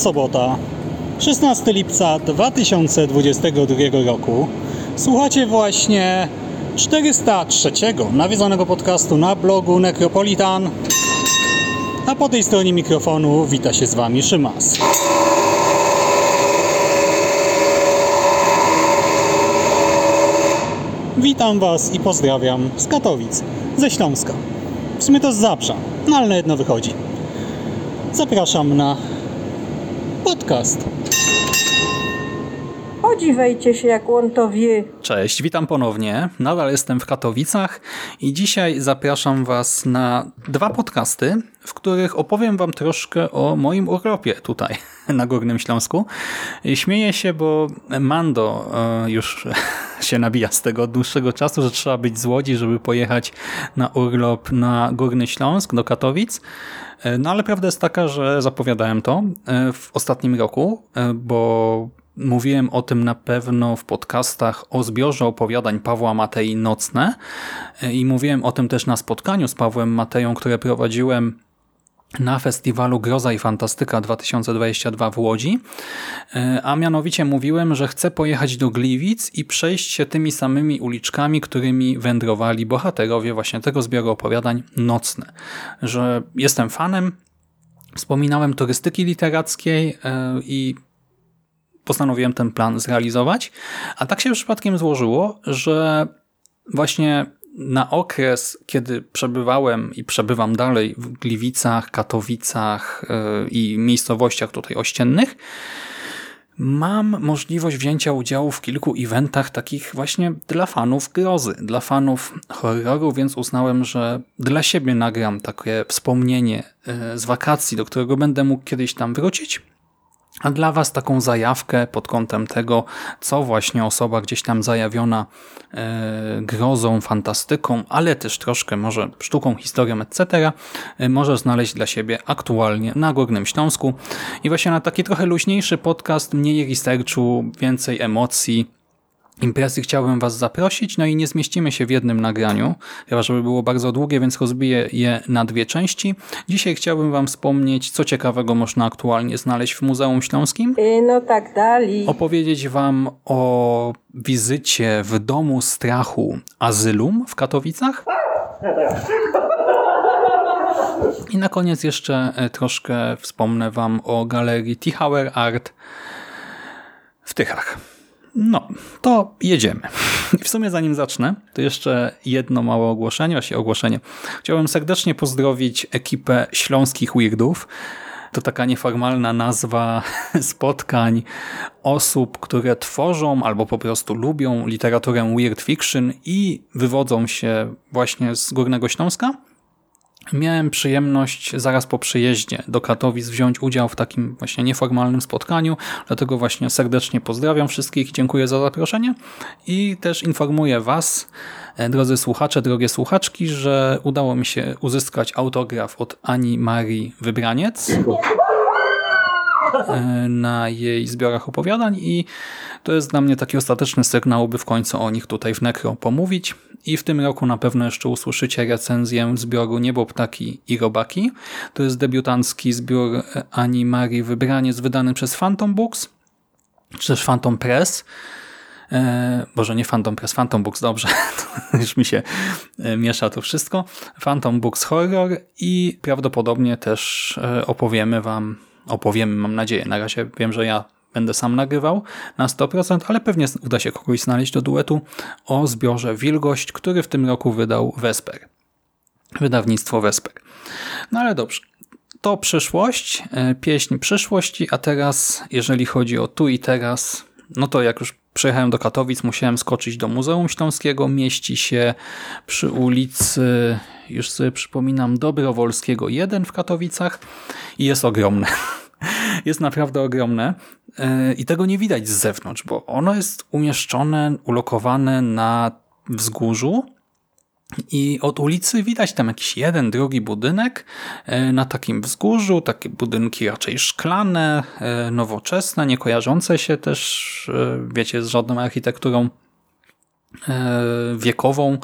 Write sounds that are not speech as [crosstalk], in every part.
Sobota, 16 lipca 2022 roku. Słuchacie właśnie 403 nawiedzonego podcastu na blogu Necropolitan. A po tej stronie mikrofonu wita się z Wami Szymas. Witam Was i pozdrawiam z Katowic, ze Śląska. W sumie to z Zabrza, no ale na jedno wychodzi. Zapraszam na podcast. Podziwajcie się, jak on to wie. Cześć, witam ponownie. Nadal jestem w Katowicach i dzisiaj zapraszam Was na dwa podcasty, w których opowiem Wam troszkę o moim urlopie tutaj [laughs] na Górnym Śląsku. Śmieję się, bo Mando e, już [laughs] się nabija z tego od dłuższego czasu, że trzeba być z Łodzi, żeby pojechać na urlop na Górny Śląsk do Katowic. E, No ale prawda jest taka, że zapowiadałem to e, w ostatnim roku, bo mówiłem o tym na pewno w podcastach o zbiorze opowiadań Pawła Matei Nocne i mówiłem o tym też na spotkaniu z Pawłem Mateją, które prowadziłem na festiwalu Groza i Fantastyka 2022 w Łodzi, E, a mianowicie mówiłem, że chcę pojechać do Gliwic i przejść się tymi samymi uliczkami, którymi wędrowali bohaterowie właśnie tego zbioru opowiadań Nocne. Że jestem fanem, wspominałem turystyki literackiej e, i postanowiłem ten plan zrealizować, a tak się przypadkiem złożyło, że właśnie na okres, kiedy przebywałem i przebywam dalej w Gliwicach, Katowicach yy, i miejscowościach tutaj ościennych, mam możliwość wzięcia udziału w kilku eventach takich właśnie dla fanów grozy, dla fanów horroru, więc uznałem, że dla siebie nagram takie wspomnienie yy, z wakacji, do którego będę mógł kiedyś tam wrócić a dla Was taką zajawkę pod kątem tego, co właśnie osoba gdzieś tam zajawiona e, grozą, fantastyką, ale też troszkę może sztuką, historią, etc. E, może znaleźć dla siebie aktualnie na Górnym Śląsku. I właśnie na taki trochę luźniejszy podcast, mniej researchu, więcej emocji, imprezy chciałbym Was zaprosić, no i nie zmieścimy się w jednym nagraniu, chyba żeby było bardzo długie, więc rozbiję je na dwie części. Dzisiaj chciałbym Wam wspomnieć, co ciekawego można aktualnie znaleźć w Muzeum Śląskim. Y, No tak dali. Opowiedzieć Wam o wizycie w Domu Strachu Azylum w Katowicach. I na koniec jeszcze e, troszkę wspomnę Wam o galerii Tichauer Art w Tychach. No, to jedziemy. W sumie zanim zacznę, to jeszcze jedno małe ogłoszenie, właśnie ogłoszenie. Chciałbym serdecznie pozdrowić ekipę Śląskich Weirdów. To taka nieformalna nazwa [laughs] spotkań osób, które tworzą albo po prostu lubią literaturę weird fiction i wywodzą się właśnie z Górnego Śląska. Miałem przyjemność zaraz po przyjeździe do Katowic wziąć udział w takim właśnie nieformalnym spotkaniu, dlatego właśnie serdecznie pozdrawiam wszystkich, dziękuję za zaproszenie i też informuję Was, e, drodzy słuchacze, drogie słuchaczki, że udało mi się uzyskać autograf od Ani Marii Wybraniec. E, [laughs] na jej zbiorach opowiadań i to jest dla mnie taki ostateczny sygnał, by w końcu o nich tutaj w Necro pomówić. I w tym roku na pewno jeszcze usłyszycie recenzję zbioru Niebo, Ptaki i Robaki. To jest debiutancki zbiór Ani Marii Wybraniec wydany przez Phantom Books, czy też Phantom Press. E, Boże, nie Phantom Press, Phantom Books, dobrze. [laughs] Już mi się e, miesza to wszystko. Phantom Books Horror i prawdopodobnie też e, opowiemy wam, opowiemy, mam nadzieję. Na razie wiem, że ja będę sam nagrywał na 100%, ale pewnie uda się kogoś znaleźć do duetu o zbiorze Wilgość, który w tym roku wydał Vesper. Wydawnictwo Vesper. No ale dobrze. To przyszłość, e, pieśń przyszłości, a teraz, jeżeli chodzi o tu i teraz, no to jak już przyjechałem do Katowic, musiałem skoczyć do Muzeum Śląskiego. Mieści się przy ulicy, już sobie przypominam, Dobrowolskiego 1 w Katowicach i jest ogromne. [laughs] Jest naprawdę ogromne e, i tego nie widać z zewnątrz, bo ono jest umieszczone, ulokowane na wzgórzu i od ulicy widać tam jakiś jeden, drugi budynek e, na takim wzgórzu, takie budynki raczej szklane, e, nowoczesne, nie kojarzące się też, wiecie, z żadną architekturą wiekową.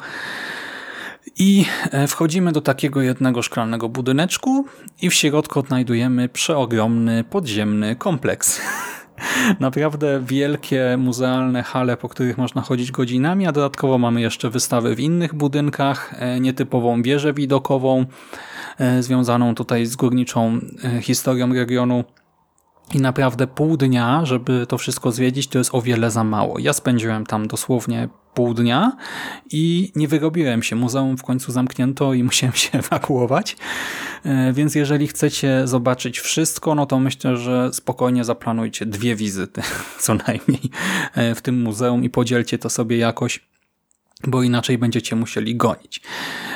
I e, wchodzimy do takiego jednego szklanego budyneczku i w środku odnajdujemy przeogromny, podziemny kompleks. [laughs] [laughs] Naprawdę wielkie muzealne hale, po których można chodzić godzinami, a dodatkowo mamy jeszcze wystawy w innych budynkach, e, nietypową wieżę widokową, e, związaną tutaj z górniczą historią regionu. I naprawdę pół dnia, żeby to wszystko zwiedzić, to jest o wiele za mało. Ja spędziłem tam dosłownie pół dnia i nie wyrobiłem się. Muzeum w końcu zamknięto i [laughs] musiałem się ewakuować. E, więc jeżeli chcecie zobaczyć wszystko, no to myślę, że spokojnie zaplanujcie dwie wizyty [laughs] co najmniej e, w tym muzeum i podzielcie to sobie jakoś, bo inaczej będziecie musieli gonić.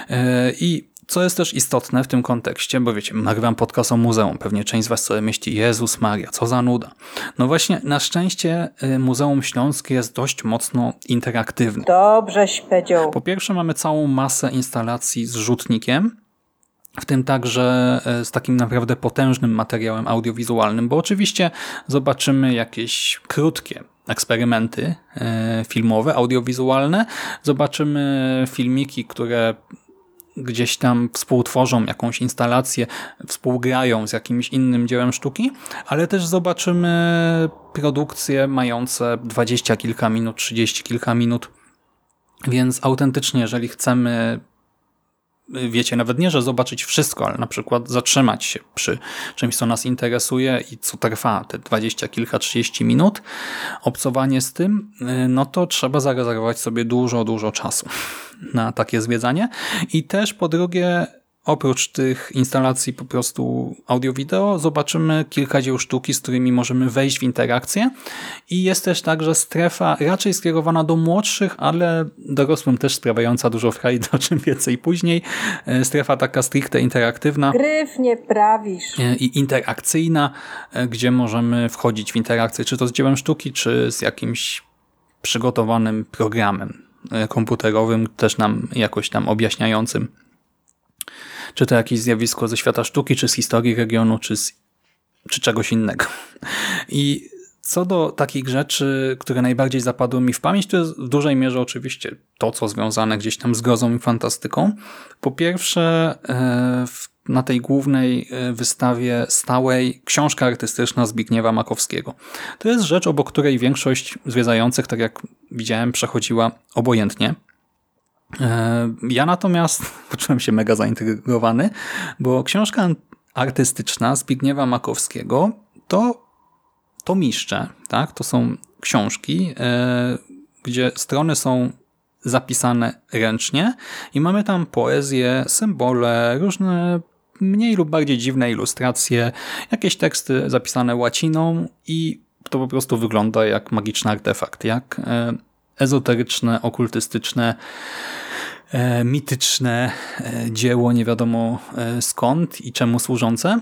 E, I co jest też istotne w tym kontekście, bo wiecie, nagrywam podcast o muzeum, pewnie część z was sobie myśli, Jezus Maria, co za nuda. No właśnie, na szczęście y, Muzeum Śląskie jest dość mocno interaktywne. Dobrze powiedział. Po pierwsze mamy całą masę instalacji z rzutnikiem, w tym także y, z takim naprawdę potężnym materiałem audiowizualnym, bo oczywiście zobaczymy jakieś krótkie eksperymenty y, filmowe, audiowizualne, zobaczymy filmiki, które gdzieś tam współtworzą jakąś instalację, współgrają z jakimś innym dziełem sztuki, ale też zobaczymy produkcje mające dwadzieścia kilka minut, trzydzieści kilka minut, więc autentycznie, jeżeli chcemy wiecie, nawet nie, że zobaczyć wszystko, ale na przykład zatrzymać się przy czymś, co nas interesuje i co trwa te dwadzieścia kilka, trzydzieści minut, obcowanie z tym, no to trzeba zarezerwować sobie dużo, dużo czasu na takie zwiedzanie. I też po drugie, Oprócz tych instalacji po prostu audio-wideo zobaczymy kilka dzieł sztuki, z którymi możemy wejść w interakcję i jest też także strefa raczej skierowana do młodszych, ale dorosłym też sprawiająca dużo frajdy, o czym więcej później. E, strefa taka stricte interaktywna. Gryf nie prawisz. E, I interakcyjna, e, gdzie możemy wchodzić w interakcję, czy to z dziełem sztuki, czy z jakimś przygotowanym programem komputerowym, też nam jakoś tam objaśniającym czy to jakieś zjawisko ze świata sztuki, czy z historii regionu, czy, z, czy czegoś innego. [laughs] I co do takich rzeczy, które najbardziej zapadły mi w pamięć, to jest w dużej mierze oczywiście to, co związane gdzieś tam z grozą i fantastyką. Po pierwsze, e, na tej głównej e, wystawie stałej książka artystyczna Zbigniewa Makowskiego. To jest rzecz, obok której większość zwiedzających, tak jak widziałem, przechodziła obojętnie. E, ja natomiast [laughs] poczułem się mega zaintrygowany, bo książka artystyczna Zbigniewa Makowskiego to, to miszcze, tak? to są książki, e, gdzie strony są zapisane ręcznie i mamy tam poezję, symbole, różne mniej lub bardziej dziwne ilustracje, jakieś teksty zapisane łaciną i to po prostu wygląda jak magiczny artefakt, jak e, ezoteryczne, okultystyczne, e, mityczne e, dzieło, nie wiadomo e, skąd i czemu służące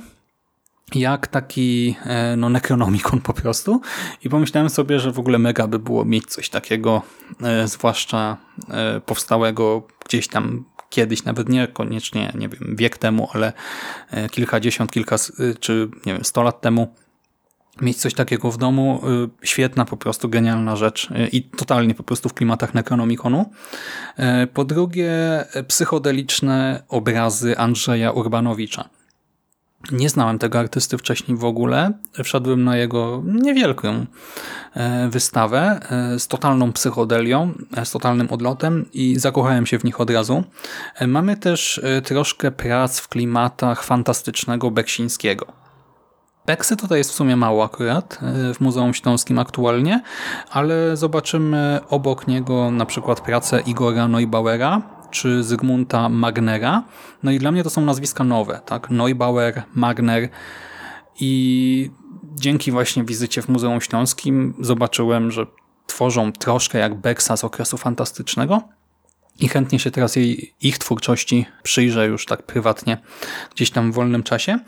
jak taki no, nekronomikon po prostu. I pomyślałem sobie, że w ogóle mega by było mieć coś takiego, zwłaszcza powstałego gdzieś tam kiedyś, nawet nie koniecznie, nie wiem, wiek temu, ale kilkadziesiąt, kilka czy nie wiem, sto lat temu mieć coś takiego w domu, y, świetna, po prostu genialna rzecz y, i totalnie po prostu w klimatach Necronomiconu. Y, po drugie, psychodeliczne obrazy Andrzeja Urbanowicza. Nie znałem tego artysty wcześniej w ogóle. Wszedłem na jego niewielką wystawę z totalną psychodelią, z totalnym odlotem i zakochałem się w nich od razu. Mamy też troszkę prac w klimatach fantastycznego Beksińskiego. Beksy tutaj jest w sumie mało akurat w Muzeum Śląskim aktualnie, ale zobaczymy obok niego na przykład pracę Igora Neubauera, czy Zygmunta Magnera. No i dla mnie to są nazwiska nowe, tak? Neubauer, Magner i dzięki właśnie wizycie w Muzeum Śląskim zobaczyłem, że tworzą troszkę jak Beksa z okresu fantastycznego i chętnie się teraz jej, ich twórczości przyjrzę już tak prywatnie gdzieś tam w wolnym czasie.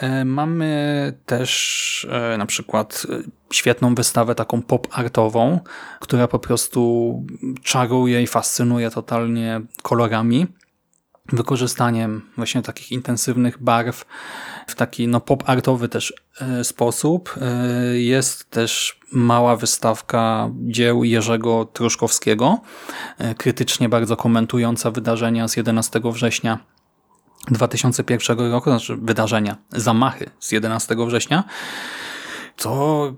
E, mamy też e, na przykład e, świetną wystawę taką pop-artową, która po prostu czaruje i fascynuje totalnie kolorami wykorzystaniem właśnie takich intensywnych barw w taki no, pop-artowy też e, sposób. E, jest też mała wystawka dzieł Jerzego Truszkowskiego, e, krytycznie bardzo komentująca wydarzenia z 11 września 2001 roku, znaczy wydarzenia, zamachy z 11 września, to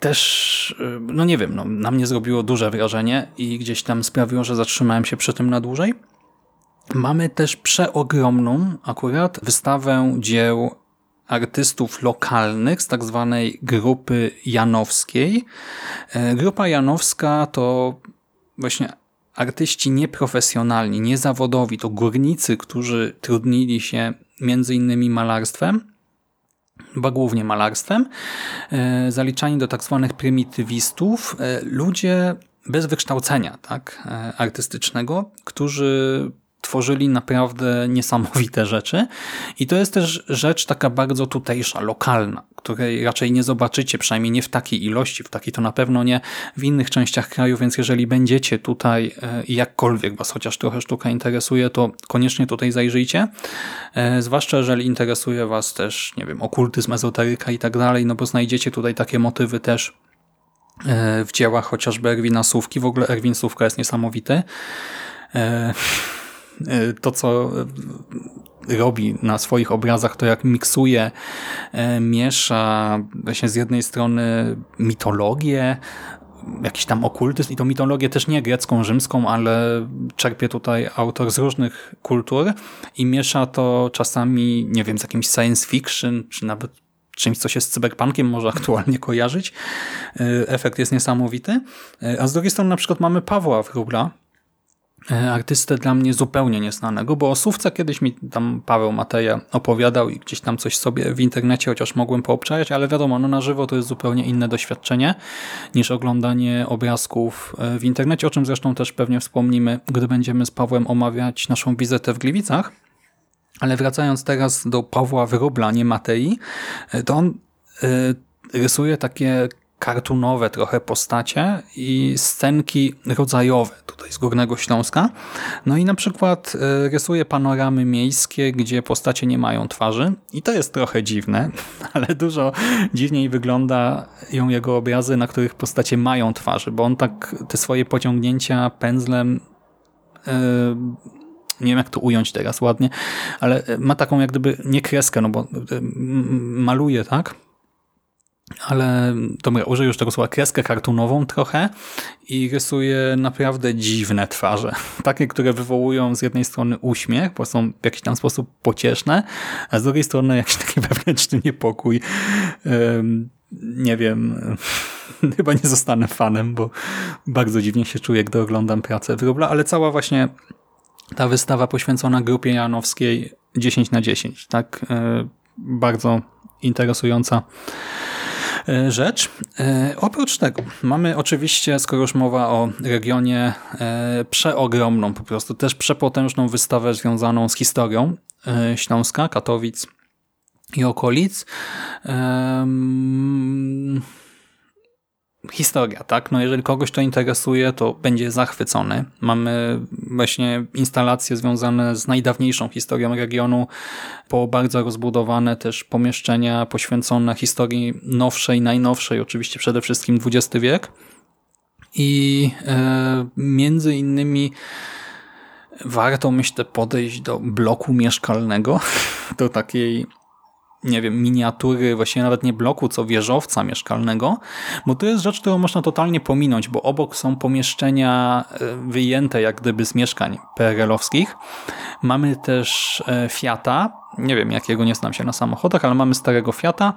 też, no nie wiem, no, na mnie zrobiło duże wrażenie i gdzieś tam sprawiło, że zatrzymałem się przy tym na dłużej. Mamy też przeogromną akurat wystawę dzieł artystów lokalnych z tak zwanej grupy janowskiej. E, grupa janowska to właśnie artyści nieprofesjonalni, niezawodowi, to górnicy, którzy trudnili się między innymi malarstwem, chyba głównie malarstwem, e, zaliczani do tak zwanych prymitywistów, e, ludzie bez wykształcenia tak, artystycznego, którzy tworzyli naprawdę niesamowite rzeczy. I to jest też rzecz taka bardzo tutejsza, lokalna, której raczej nie zobaczycie, przynajmniej nie w takiej ilości, w takiej to na pewno nie w innych częściach kraju, więc jeżeli będziecie tutaj e, jakkolwiek Was chociaż trochę sztuka interesuje, to koniecznie tutaj zajrzyjcie, e, zwłaszcza jeżeli interesuje Was też, nie wiem, okultyzm, ezoteryka i tak dalej, no bo znajdziecie tutaj takie motywy też e, w dziełach chociażby Erwina Sówki, w ogóle Erwin Sówka jest niesamowity. E, to, co robi na swoich obrazach, to jak miksuje, e, miesza właśnie z jednej strony mitologię, jakiś tam okultyzm i to mitologię też nie grecką, rzymską, ale czerpie tutaj autor z różnych kultur i miesza to czasami, nie wiem, z jakimś science fiction, czy nawet czymś, co się z cyberpunkiem może [laughs] aktualnie kojarzyć. E, efekt jest niesamowity. A z drugiej strony na przykład mamy Pawła Wróbla, E, artystę dla mnie zupełnie nieznanego, bo o Sówce kiedyś mi tam Paweł Mateja opowiadał i gdzieś tam coś sobie w internecie chociaż mogłem poobczajać, ale wiadomo, no na żywo to jest zupełnie inne doświadczenie niż oglądanie obrazków e, w internecie, o czym zresztą też pewnie wspomnimy, gdy będziemy z Pawłem omawiać naszą wizytę w Gliwicach. Ale wracając teraz do Pawła Wyrobla, nie Matei, e, to on rysuje takie kartunowe trochę postacie i scenki rodzajowe tutaj z Górnego Śląska. No i na przykład e, rysuje panoramy miejskie, gdzie postacie nie mają twarzy i to jest trochę dziwne, [laughs] ale dużo dziwniej wyglądają jego obrazy, na których postacie mają twarzy, bo on tak te swoje pociągnięcia pędzlem yy, nie wiem jak to ująć teraz ładnie, ale ma taką jak gdyby nie kreskę, no bo maluje, tak? Ale dobra, użyję już tego słowa, kreskę kartunową trochę i rysuje naprawdę dziwne twarze. [laughs] Takie, które wywołują z jednej strony uśmiech, bo są w jakiś tam sposób pocieszne, a z drugiej strony jakiś taki [laughs] wewnętrzny niepokój. Nie wiem, [laughs] chyba nie zostanę fanem, bo bardzo dziwnie się czuję, gdy oglądam pracę Wróbla, ale cała właśnie ta wystawa poświęcona grupie janowskiej 10 na 10, tak? E, bardzo interesująca rzecz. E, oprócz tego mamy oczywiście, skoro już mowa o regionie, e, przeogromną, po prostu też przepotężną wystawę związaną z historią Śląska, Katowic i okolic historia, tak? No jeżeli kogoś to interesuje, to będzie zachwycony. Mamy właśnie instalacje związane z najdawniejszą historią regionu, po bardzo rozbudowane też pomieszczenia poświęcone historii nowszej, najnowszej, oczywiście przede wszystkim XX wiek. I e, między innymi warto, myślę, podejść do bloku mieszkalnego, [laughs] do takiej nie wiem, miniatury, właściwie nawet nie bloku, co wieżowca mieszkalnego, bo to jest rzecz, którą można totalnie pominąć, bo obok są pomieszczenia e, wyjęte jak gdyby z mieszkań PRL-owskich. Mamy też e, Fiata, nie wiem jakiego, nie znam się na samochodach, ale mamy starego Fiata,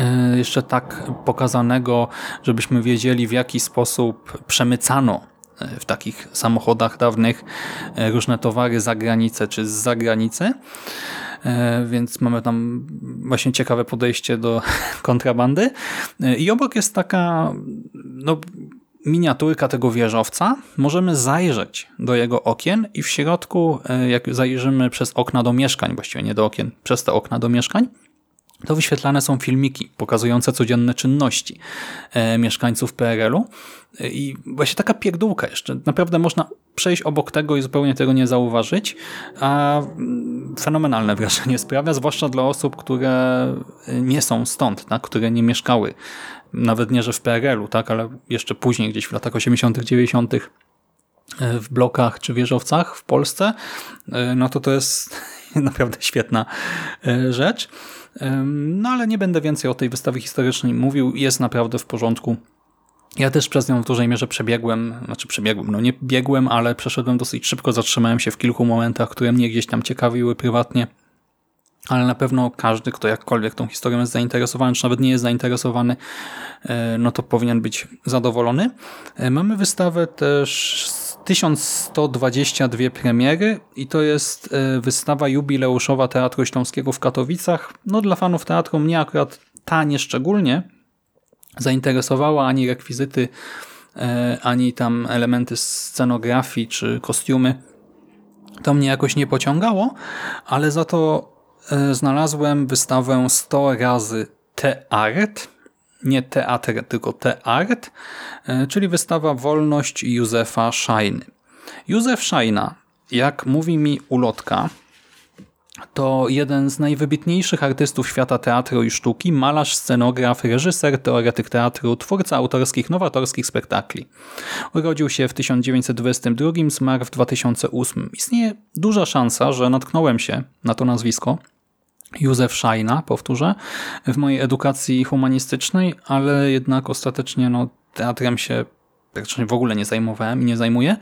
e, jeszcze tak pokazanego, żebyśmy wiedzieli w jaki sposób przemycano w takich samochodach dawnych różne towary za granicę czy z zagranicy. E, więc mamy tam właśnie ciekawe podejście do [laughs] kontrabandy. E, I obok jest taka no, miniaturka tego wieżowca. Możemy zajrzeć do jego okien i w środku, e, jak zajrzymy przez okna do mieszkań, właściwie nie do okien, przez te okna do mieszkań, to wyświetlane są filmiki pokazujące codzienne czynności e, mieszkańców PRL-u i właśnie taka pierdółka jeszcze. Naprawdę można przejść obok tego i zupełnie tego nie zauważyć, a mm, fenomenalne wrażenie [laughs] sprawia, zwłaszcza dla osób, które nie są stąd, tak? które nie mieszkały, nawet nie, że w PRL-u, tak? ale jeszcze później, gdzieś w latach 80., 90., e, w blokach czy wieżowcach w Polsce, e, no to to jest [laughs] naprawdę świetna rzecz. No ale nie będę więcej o tej wystawie historycznej mówił. Jest naprawdę w porządku. Ja też przez nią w dużej mierze przebiegłem, znaczy przebiegłem, no nie biegłem, ale przeszedłem dosyć szybko, zatrzymałem się w kilku momentach, które mnie gdzieś tam ciekawiły prywatnie, ale na pewno każdy, kto jakkolwiek tą historią jest zainteresowany, czy nawet nie jest zainteresowany, e, no to powinien być zadowolony. E, mamy wystawę też 1122 premiery i to jest e, wystawa jubileuszowa Teatru Śląskiego w Katowicach. No dla fanów teatru mnie akurat ta nie szczególnie zainteresowała, ani rekwizyty, e, ani tam elementy scenografii czy kostiumy. To mnie jakoś nie pociągało, ale za to e, znalazłem wystawę 100 razy Teart nie teatr, tylko teart, e, czyli wystawa Wolność Józefa Szajny. Józef Szajna, jak mówi mi ulotka, to jeden z najwybitniejszych artystów świata teatru i sztuki, malarz, scenograf, reżyser, teoretyk teatru, twórca autorskich, nowatorskich spektakli. Urodził się w 1922, zmarł w 2008. Istnieje duża szansa, że natknąłem się na to nazwisko, Józef Szajna, powtórzę, w mojej edukacji humanistycznej, ale jednak ostatecznie no, teatrem się w ogóle nie zajmowałem i nie zajmuję.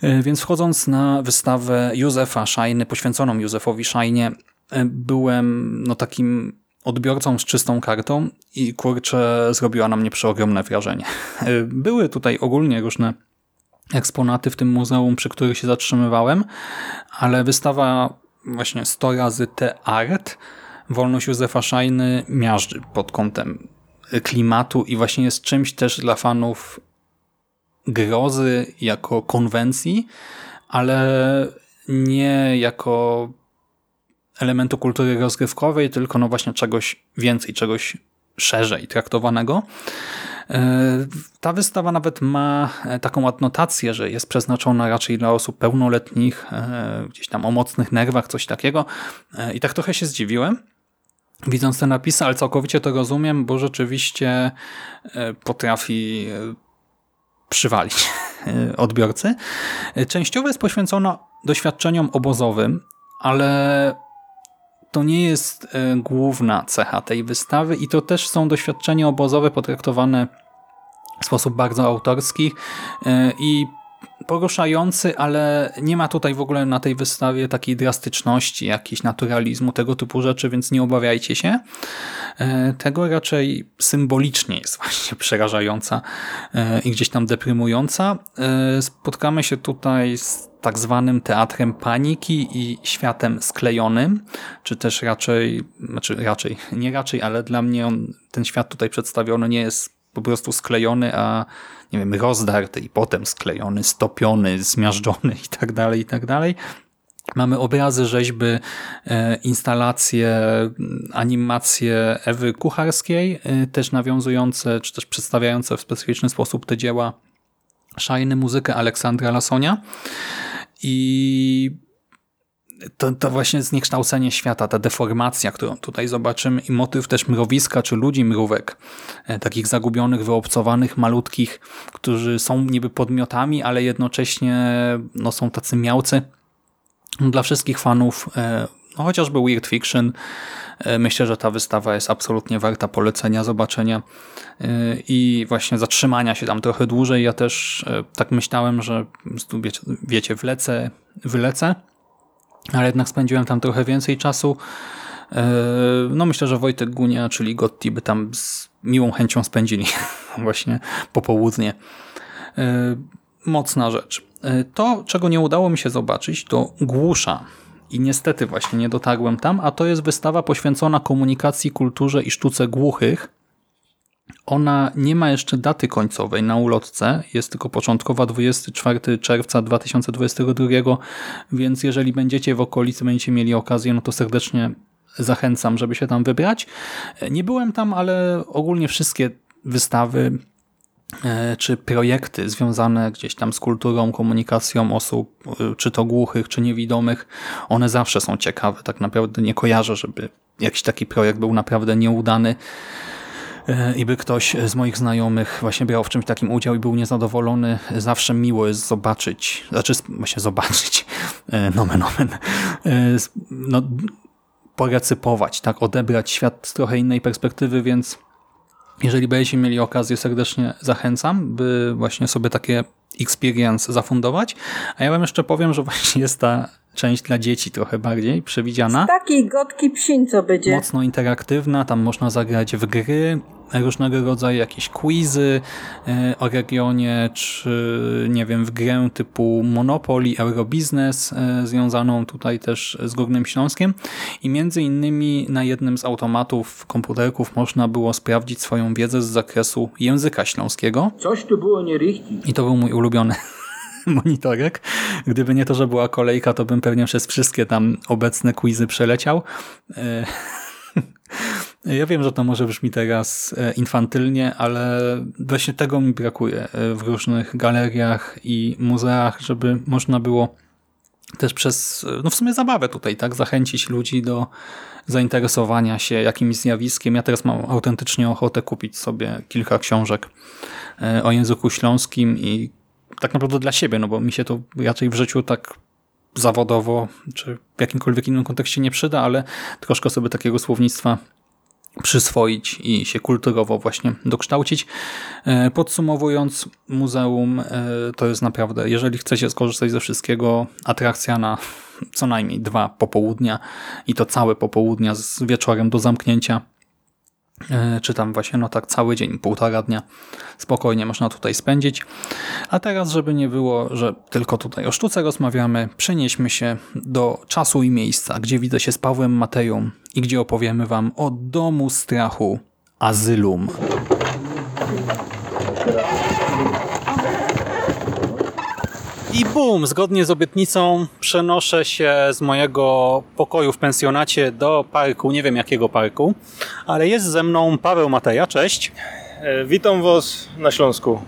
E, więc wchodząc na wystawę Józefa Szajny, poświęconą Józefowi Szajnie, e, byłem no, takim odbiorcą z czystą kartą i kurczę, zrobiła na mnie przeogromne wrażenie. E, były tutaj ogólnie różne eksponaty w tym muzeum, przy których się zatrzymywałem, ale wystawa właśnie 100 razy te art, wolność Józefa Szajny miażdży pod kątem klimatu i właśnie jest czymś też dla fanów grozy jako konwencji, ale nie jako elementu kultury rozgrywkowej, tylko no właśnie czegoś więcej, czegoś szerzej traktowanego. E, ta wystawa nawet ma e, taką adnotację, że jest przeznaczona raczej dla osób pełnoletnich, e, gdzieś tam o mocnych nerwach, coś takiego. I tak trochę się zdziwiłem, widząc te napisy, ale całkowicie to rozumiem, bo rzeczywiście potrafi przywalić odbiorcy. Częściowo jest poświęcona doświadczeniom obozowym, ale to nie jest e, główna cecha tej wystawy i to też są doświadczenia obozowe potraktowane w sposób bardzo autorski e, i poruszający, ale nie ma tutaj w ogóle na tej wystawie takiej drastyczności, jakiejś naturalizmu, tego typu rzeczy, więc nie obawiajcie się. E, tego raczej symbolicznie jest [laughs] właśnie przerażająca i gdzieś tam deprymująca. Spotkamy się tutaj z tak zwanym teatrem paniki i światem sklejonym, czy też raczej, znaczy raczej, [laughs] nie raczej, ale dla mnie on, ten świat tutaj przedstawiony nie jest po prostu sklejony, a nie wiem, rozdarty i potem sklejony, stopiony, zmiażdżony i tak dalej, i tak dalej. Mamy obrazy, rzeźby, e, instalacje, animacje Ewy Kucharskiej, e, też nawiązujące, czy też przedstawiające w specyficzny sposób te dzieła Szajny, muzykę Aleksandra Lasonia. I to, to właśnie zniekształcenie świata, ta deformacja, którą tutaj zobaczymy i motyw też mrowiska czy ludzi mrówek, e, takich zagubionych, wyobcowanych, malutkich, którzy są niby podmiotami, ale jednocześnie no, są tacy miałcy. Dla wszystkich fanów e, no, chociażby Weird Fiction. E, myślę, że ta wystawa jest absolutnie warta polecenia, zobaczenia i właśnie zatrzymania się tam trochę dłużej. Ja też tak myślałem, że wiecie, wlecę, wylecę, ale jednak spędziłem tam trochę więcej czasu. No myślę, że Wojtek Gunia, czyli Gotti by tam z miłą chęcią spędzili [laughs] właśnie popołudnie. Mocna rzecz. To, czego nie udało mi się zobaczyć, to Głusza i niestety właśnie nie dotarłem tam, a to jest wystawa poświęcona komunikacji, kulturze i sztuce głuchych. Ona nie ma jeszcze daty końcowej na ulotce, jest tylko początkowa 24 czerwca 2022, więc jeżeli będziecie w okolicy, będziecie mieli okazję, no to serdecznie zachęcam, żeby się tam wybrać. Nie byłem tam, ale ogólnie wszystkie wystawy E, czy projekty związane gdzieś tam z kulturą, komunikacją osób, e, czy to głuchych, czy niewidomych, one zawsze są ciekawe. Tak naprawdę nie kojarzę, żeby jakiś taki projekt był naprawdę nieudany i by ktoś z moich znajomych właśnie brał w czymś takim udział i był niezadowolony. Zawsze miło jest zobaczyć, znaczy właśnie zobaczyć, nomen omen, no, porecypować, tak, odebrać świat z trochę innej perspektywy, więc jeżeli będziecie mieli okazję, serdecznie zachęcam, by właśnie sobie takie experience zafundować. A ja wam jeszcze powiem, że właśnie jest ta część dla dzieci trochę bardziej przewidziana. Taki gotki psin, co będzie. Mocno interaktywna, tam można zagrać w gry, różnego rodzaju jakieś quizy e, o regionie, czy nie wiem, w grę typu Monopoly, Eurobiznes, e, związaną tutaj też z Górnym Śląskiem i między innymi na jednym z automatów komputerków można było sprawdzić swoją wiedzę z zakresu języka śląskiego. Coś tu było nie I to był mój ulubiony [laughs] monitorek. Gdyby nie to, że była kolejka, to bym pewnie przez wszystkie tam obecne quizy przeleciał. [laughs] E, ja wiem, że to może brzmi teraz e, infantylnie, ale właśnie tego mi brakuje e, w różnych galeriach i muzeach, żeby można było też przez, no w sumie zabawę tutaj, tak, zachęcić ludzi do zainteresowania się jakimś zjawiskiem. Ja teraz mam autentycznie ochotę kupić sobie kilka książek o języku śląskim i tak naprawdę dla siebie, no bo mi się to raczej w życiu tak zawodowo czy w jakimkolwiek innym kontekście nie przyda, ale troszkę sobie takiego słownictwa przyswoić i się kulturowo właśnie dokształcić. E, podsumowując, muzeum e, to jest naprawdę, jeżeli chcecie skorzystać ze wszystkiego, atrakcja na co najmniej dwa popołudnia i to całe popołudnia z wieczorem do zamknięcia E, czy tam właśnie no tak cały dzień, półtora dnia spokojnie można tutaj spędzić. A teraz, żeby nie było, że tylko tutaj o sztuce rozmawiamy, przenieśmy się do czasu i miejsca, gdzie widzę się z Pawłem Mateją i gdzie opowiemy wam o domu strachu Azylum. I bum, zgodnie z obietnicą przenoszę się z mojego pokoju w pensjonacie do parku, nie wiem jakiego parku, ale jest ze mną Paweł Mateja, cześć. E, witam was na Śląsku.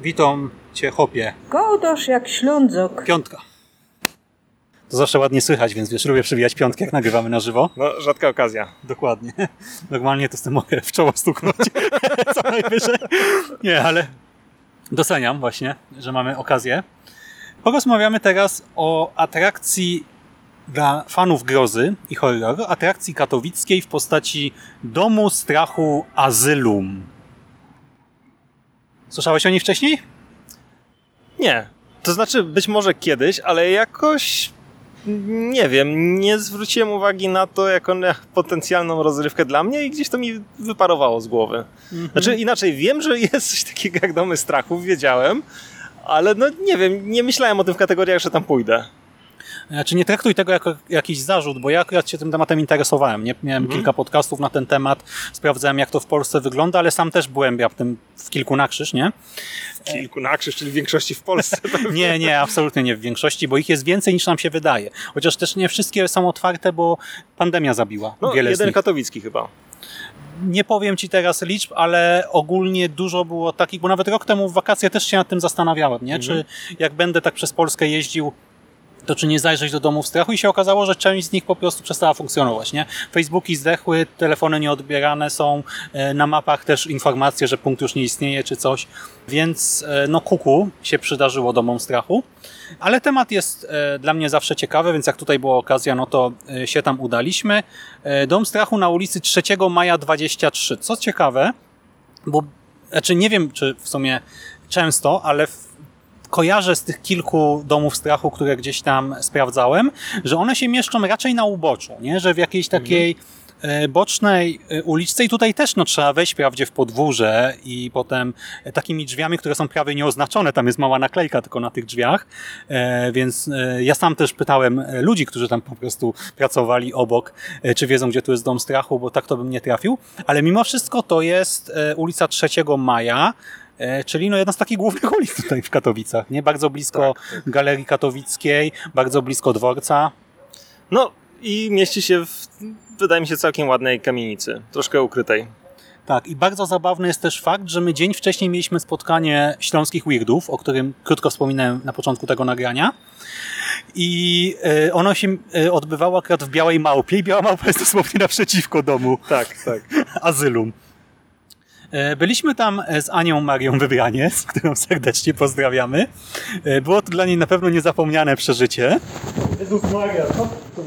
Witam cię, chopie. Gołdosz jak ślądzok. Piątka. To zawsze ładnie słychać, więc wiesz, lubię przybijać piątki, jak nagrywamy na żywo. No, rzadka okazja. Dokładnie. [laughs] Normalnie to z tym mogę w czoło stuknąć. [laughs] Co najwyżej. Nie, ale doceniam właśnie, że mamy okazję. Porozmawiamy teraz o atrakcji dla fanów grozy i horroru, atrakcji katowickiej w postaci Domu Strachu Azylum. Słyszałeś o niej wcześniej? Nie. To znaczy, być może kiedyś, ale jakoś nie wiem, nie zwróciłem uwagi na to jako na potencjalną rozrywkę dla mnie i gdzieś to mi wyparowało z głowy. Mhm. Znaczy inaczej, wiem, że jest coś takiego jak domy strachów, wiedziałem, ale no nie wiem, nie myślałem o tym w kategoriach, że tam pójdę. Znaczy nie traktuj tego jako jakiś zarzut, bo ja akurat się tym tematem interesowałem. Nie? Miałem mhm. kilka podcastów na ten temat, sprawdzałem jak to w Polsce wygląda, ale sam też byłem ja w tym w kilku na krzyż, nie? W kilku na krzyż, czyli w większości w Polsce. [laughs] nie, nie, absolutnie nie w większości, bo ich jest więcej niż nam się wydaje. Chociaż też nie wszystkie są otwarte, bo pandemia zabiła no, jeden katowicki chyba nie powiem Ci teraz liczb, ale ogólnie dużo było takich, bo nawet rok temu w wakacje też się nad tym zastanawiałem, nie? Mhm. Czy jak będę tak przez Polskę jeździł to czy nie zajrzeć do domów strachu i się okazało, że część z nich po prostu przestała funkcjonować. Nie? Facebooki zdechły, telefony nieodbierane są, e, na mapach też informacje, że punkt już nie istnieje czy coś, więc e, no kuku się przydarzyło domom strachu. Ale temat jest e, dla mnie zawsze ciekawy, więc jak tutaj była okazja, no to się tam udaliśmy. Dom strachu na ulicy 3 maja 23. Co ciekawe, bo znaczy nie wiem, czy w sumie często, ale kojarzę z tych kilku domów strachu, które gdzieś tam sprawdzałem, że one się mieszczą raczej na uboczu, nie? że w jakiejś takiej e, bocznej e, uliczce i tutaj też no, trzeba wejść wprawdzie w podwórze i potem takimi drzwiami, które są prawie nieoznaczone, tam jest mała naklejka tylko na tych drzwiach, e, więc ja sam też pytałem ludzi, którzy tam po prostu pracowali obok, czy wiedzą, gdzie tu jest Dom Strachu, bo tak to bym nie trafił, ale mimo wszystko to jest ulica 3 Maja, E, czyli no jedna z takich głównych ulic tutaj w Katowicach, nie? Bardzo blisko tak. Galerii Katowickiej, bardzo blisko dworca. No i mieści się w, wydaje mi się, całkiem ładnej kamienicy, troszkę ukrytej. Tak, i bardzo zabawny jest też fakt, że my dzień wcześniej mieliśmy spotkanie śląskich weirdów, o którym krótko wspominałem na początku tego nagrania. I e, ono się e, odbywało akurat w Białej Małpie i Biała Małpa jest dosłownie naprzeciwko domu. Tak, tak. [laughs] Azylum. E, byliśmy tam z Anią Marią Wybranie, z którą serdecznie pozdrawiamy. Było to dla niej na pewno niezapomniane przeżycie. Jezus Maria, co? Kobiece.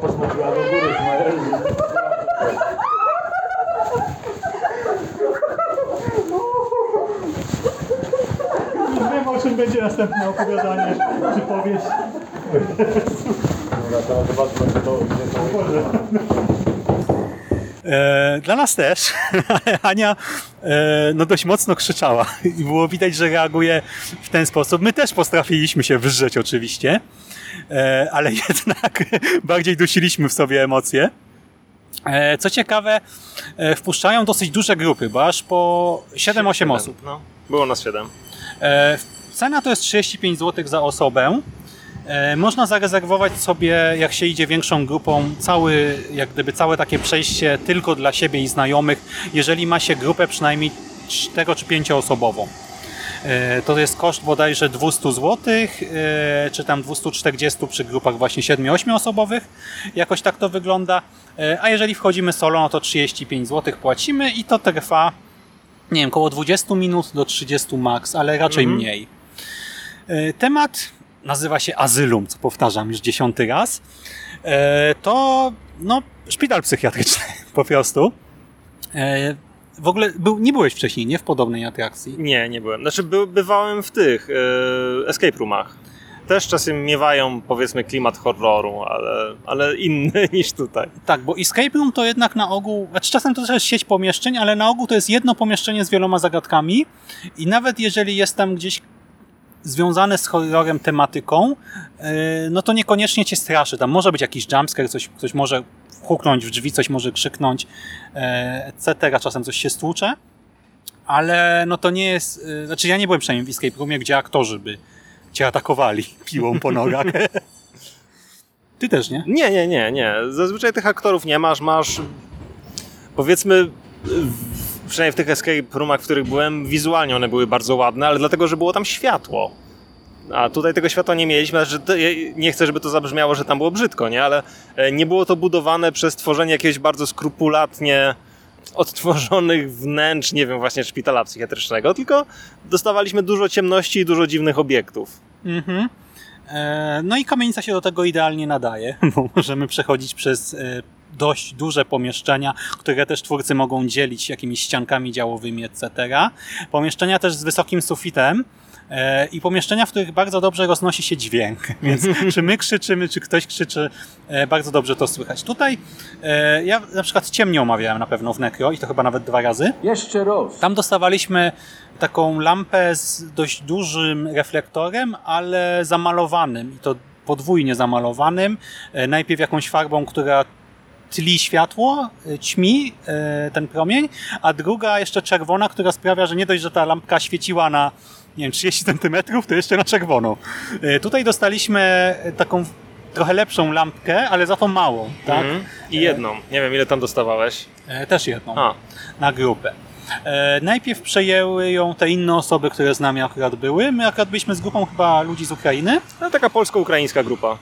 Posmadziła do góry z o czym będzie następne opowiadanie, czy powieść. Dobra, teraz zobaczmy, co to, e, Dla nas też, [laughs] Ania e, no dość mocno krzyczała i było widać, że reaguje w ten sposób. My też postrafiliśmy się wyżrzeć oczywiście, ale [laughs] jednak bardziej dusiliśmy w sobie emocje. Co ciekawe, wpuszczają dosyć duże grupy, bo aż po 7-8 osób. No, było nas 7. Cena to jest 35 zł za osobę. E, można zarezerwować sobie, jak się idzie większą grupą, cały, jak gdyby całe takie przejście tylko dla siebie i znajomych, jeżeli ma się grupę przynajmniej 4 czy 5 osobową. E, to jest koszt bodajże 200 zł, e, czy tam 240 przy grupach właśnie 7-8 osobowych. Jakoś tak to wygląda. A jeżeli wchodzimy solo, no to 35 zł płacimy i to trwa nie wiem, około 20 minut do 30 max, ale raczej mhm. mniej. E, temat nazywa się Azylum, co powtarzam już dziesiąty raz. E, to no, szpital psychiatryczny [laughs] po prostu. W ogóle był, nie byłeś wcześniej, nie? W podobnej atrakcji? Nie, nie byłem. Znaczy by, bywałem w tych escape roomach. Też czasem miewają, powiedzmy, klimat horroru, ale, ale inny [laughs] niż tutaj. Tak, bo escape room to jednak na ogół, znaczy czasem to też jest sieć pomieszczeń, ale na ogół to jest jedno pomieszczenie z wieloma zagadkami i nawet jeżeli jest tam gdzieś związane z horrorem tematyką, e, no to niekoniecznie cię straszy. Tam może być jakiś jumpscare, coś, ktoś może huknąć w drzwi, coś może krzyknąć, e, etc. Czasem coś się stłucze, ale no to nie jest... E, znaczy ja nie byłem przynajmniej w escape roomie, gdzie aktorzy by cię atakowali [laughs] piłą po nogach. Ty też, nie? Nie, nie, nie, nie. Zazwyczaj tych aktorów nie masz, masz powiedzmy przynajmniej w tych escape roomach, w których byłem, wizualnie one były bardzo ładne, ale dlatego, że było tam światło. A tutaj tego światła nie mieliśmy, że nie chcę, żeby to zabrzmiało, że tam było brzydko, nie? ale e, nie było to budowane przez tworzenie jakiegoś bardzo skrupulatnie odtworzonych wnętrz, nie wiem, właśnie szpitala psychiatrycznego, tylko dostawaliśmy dużo ciemności i dużo dziwnych obiektów. Mhm. E, no i kamienica się do tego idealnie nadaje, [laughs] bo możemy przechodzić przez e, dość duże pomieszczenia, które też twórcy mogą dzielić jakimiś ściankami działowymi, etc. Pomieszczenia też z wysokim sufitem, i pomieszczenia, w których bardzo dobrze roznosi się dźwięk. [laughs] Więc czy my krzyczymy, czy ktoś krzyczy, e, bardzo dobrze to słychać. Tutaj e, ja na przykład ciemnie omawiałem na pewno w Necro i to chyba nawet dwa razy. Jeszcze raz. Tam dostawaliśmy taką lampę z dość dużym reflektorem, ale zamalowanym i to podwójnie zamalowanym. Najpierw jakąś farbą, która tli światło, ćmi ten promień, a druga jeszcze czerwona, która sprawia, że nie dość, że ta lampka świeciła na nie wiem, 30 cm, to jeszcze na czerwono. Y, tutaj dostaliśmy taką trochę lepszą lampkę, ale za to małą, tak? Mhm. I jedną. Nie wiem, ile tam dostawałeś. E, też jedną A, na grupę. E, najpierw przejęły ją te inne osoby, które z nami akurat były. My akurat byliśmy z grupą chyba ludzi z Ukrainy. no taka polsko-ukraińska grupa.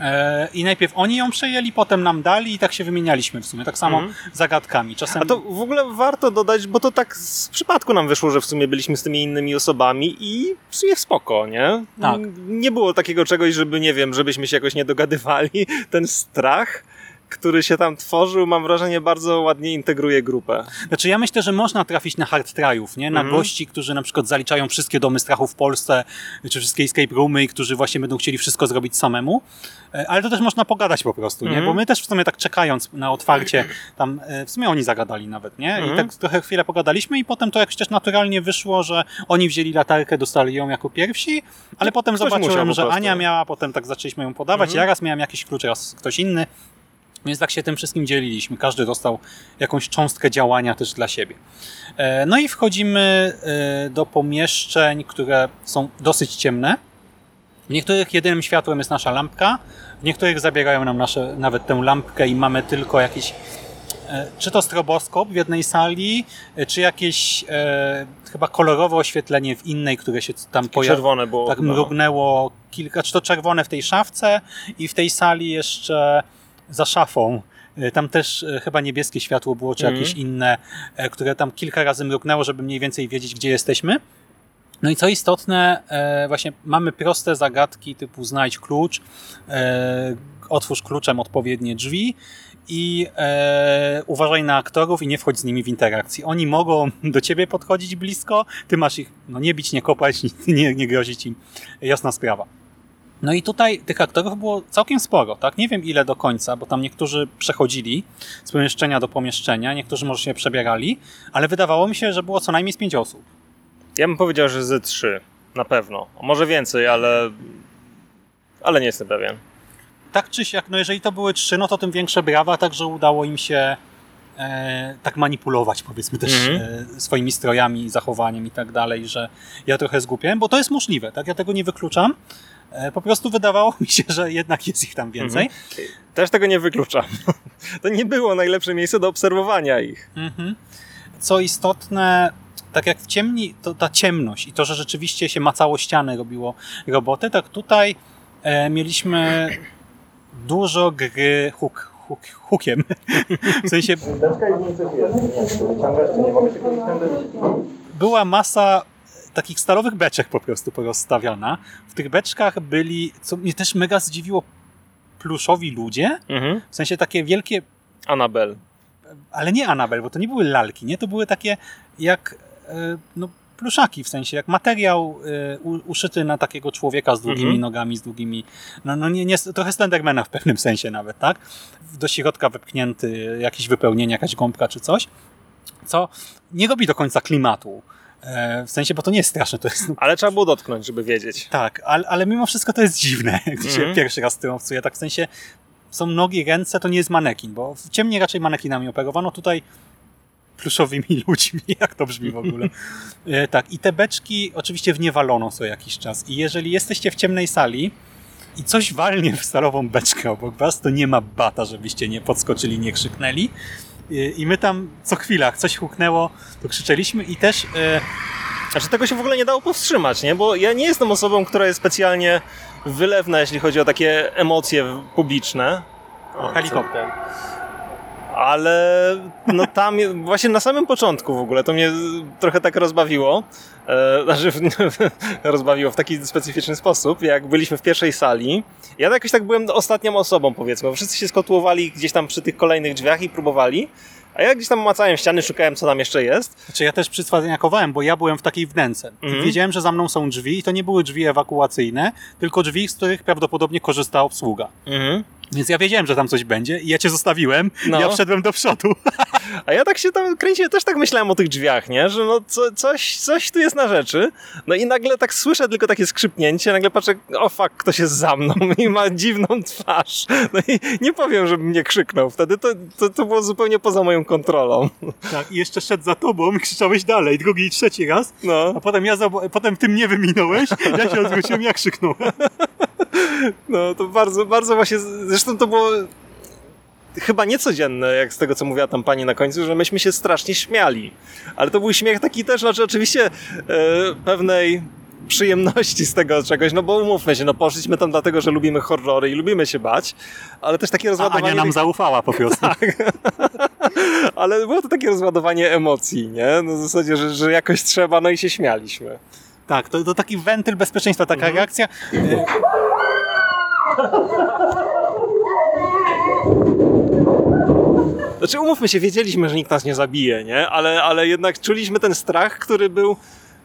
E, I najpierw oni ją przejęli, potem nam dali i tak się wymienialiśmy w sumie. Tak samo Mhm. zagadkami. Czasem A to w ogóle warto dodać, bo to tak z przypadku nam wyszło, że w sumie byliśmy z tymi innymi osobami i w sumie spoko, nie? Tak. Nie było takiego czegoś, żeby, nie wiem, żebyśmy się jakoś nie dogadywali. [laughs] Ten strach, który się tam tworzył, mam wrażenie, bardzo ładnie integruje grupę. Znaczy ja myślę, że można trafić na hard tryów, nie? Na Mhm. gości, którzy na przykład zaliczają wszystkie domy strachu w Polsce, czy wszystkie escape roomy którzy właśnie będą chcieli wszystko zrobić samemu. E, Ale to też można pogadać po prostu, nie? Mhm. Bo my też w sumie tak czekając na otwarcie, tam e, w sumie oni zagadali nawet, nie? I Mhm. tak trochę chwilę pogadaliśmy i potem to jakoś też naturalnie wyszło, że oni wzięli latarkę, dostali ją jako pierwsi, ale potem Ktoś zobaczyłem, że. Ania miała, potem tak zaczęliśmy ją podawać, Mhm. ja raz miałem jakiś klucz, raz ktoś inny. Więc tak się tym wszystkim dzieliliśmy. Każdy dostał jakąś cząstkę działania też dla siebie. E, No i wchodzimy e, do pomieszczeń, które są dosyć ciemne. W niektórych jedynym światłem jest nasza lampka, w niektórych zabierają nam nasze, nawet tę lampkę i mamy tylko jakiś e, czy to stroboskop w jednej sali, czy jakieś e, chyba kolorowe oświetlenie w innej, które się tam pojawia. Czerwone było. Tak chyba. mrugnęło kilka, czy to czerwone w tej szafce i w tej sali jeszcze za szafą. y, Tam też e, chyba niebieskie światło było, czy Mhm. jakieś inne, e, które tam kilka razy mrugnęło, żeby mniej więcej wiedzieć, gdzie jesteśmy. No i co istotne, e, właśnie mamy proste zagadki typu znajdź klucz, e, otwórz kluczem odpowiednie drzwi i e, uważaj na aktorów i nie wchodź z nimi w interakcję. Oni mogą [laughs] do ciebie podchodzić blisko, ty masz ich no, nie bić, nie kopać, [laughs] nie, nie grozić im. Jasna sprawa. No i tutaj tych aktorów było całkiem sporo, tak? Nie wiem ile do końca, bo tam niektórzy przechodzili z pomieszczenia do pomieszczenia, niektórzy może się przebierali, ale wydawało mi się, że było co najmniej z pięć osób. Ja bym powiedział, że ze trzy. Na pewno. Może więcej, ale... Ale nie jestem pewien. tak czy siak, no jeżeli to były trzy, no to tym większe brawa, także udało im się e, tak manipulować, powiedzmy też Mhm. e, swoimi strojami, zachowaniem i tak dalej, że ja trochę zgłupiałem, bo to jest możliwe, tak? Ja tego nie wykluczam. E, po prostu wydawało mi się, że jednak jest ich tam więcej. Też tego nie wykluczam. [laughs] To nie było najlepsze miejsce do obserwowania ich. Mhm. Co istotne, tak jak w ciemni, to ta ciemność i to, że rzeczywiście się macało ściany, robiło robotę, tak tutaj e, mieliśmy dużo gry hook, hookiem. [laughs] W sensie była masa takich stalowych beczek po prostu porozstawiona. W tych beczkach byli, co mnie też mega zdziwiło, pluszowi ludzie. Mhm. W sensie takie wielkie Anabel. ale nie Anabel, bo to nie były lalki, nie? To były takie jak e, no, pluszaki, w sensie jak materiał e, uszyty na takiego człowieka z długimi Mhm. nogami, z długimi, no, no nie, nie, trochę Slendermana w pewnym [laughs] sensie nawet, tak? Do środka wepchnięty jakieś wypełnienie, jakaś gąbka czy coś, co nie robi do końca klimatu. E, W sensie, bo to nie jest straszne, to jest Ale trzeba było dotknąć, żeby wiedzieć. tak, ale, ale mimo wszystko to jest dziwne, [laughs] gdy się Mhm. pierwszy raz tym obcuje. Tak w sensie są nogi, ręce, to nie jest manekin, bo w ciemnie raczej manekinami operowano. Tutaj pluszowymi [laughs] ludźmi, jak to brzmi w ogóle. E, tak, i te beczki oczywiście w nie walono co jakiś czas. I jeżeli jesteście w ciemnej sali i coś walnie w stalową beczkę obok was, to nie ma bata, żebyście nie podskoczyli, nie krzyknęli. I my tam co chwila, coś huknęło, to krzyczeliśmy i też e, Znaczy tego się w ogóle nie dało powstrzymać, nie? Bo ja nie jestem osobą, która jest specjalnie wylewna, jeśli chodzi o takie emocje publiczne. O, helikopter. Ale no tam właśnie na samym początku w ogóle to mnie trochę tak rozbawiło. E, znaczy [laughs] rozbawiło w taki specyficzny sposób, jak byliśmy w pierwszej sali. Ja jakoś tak byłem ostatnią osobą powiedzmy, bo wszyscy się skotłowali gdzieś tam przy tych kolejnych drzwiach i próbowali. A ja gdzieś tam macałem ściany, szukałem co tam jeszcze jest. Znaczy ja też przycwaniakowałem, bo ja byłem w takiej wnęce. Mhm. Wiedziałem, że za mną są drzwi i to nie były drzwi ewakuacyjne, tylko drzwi, z których prawdopodobnie korzysta obsługa. Mhm. Więc ja wiedziałem, że tam coś będzie i ja cię zostawiłem No. ja wszedłem do przodu. [laughs] A ja tak się tam kręciłem, też tak myślałem o tych drzwiach, nie? Że no co, coś, coś tu jest na rzeczy. No i nagle tak słyszę tylko takie skrzypnięcie, nagle patrzę, o fuck, ktoś jest za mną [laughs] i ma dziwną twarz. No i nie powiem, żebym mnie krzyknął wtedy, to, to, to było zupełnie poza moją kontrolą. Tak, i jeszcze szedł za tobą i krzyczałeś dalej, drugi i trzeci raz, No. a potem ja, potem ty mnie wyminąłeś, ja się odwróciłem, ja krzyknąłem. [laughs] No to bardzo, bardzo właśnie, zresztą to było chyba niecodzienne, jak z tego co mówiła tam pani na końcu, że myśmy się strasznie śmiali. Ale to był śmiech taki też, znaczy oczywiście e, pewnej przyjemności z tego czegoś, no bo umówmy się, no poszliśmy tam dlatego, że lubimy horrory i lubimy się bać, ale też takie A rozładowanie... Ania nam zaufała po prostu. [laughs] ale było to takie rozładowanie emocji, nie? No w zasadzie, że, że jakoś trzeba, no i się śmialiśmy. Tak, to, to taki wentyl bezpieczeństwa, taka Mhm. reakcja. Znaczy, umówmy się, wiedzieliśmy, że nikt nas nie zabije, nie? Ale, ale jednak czuliśmy ten strach, który był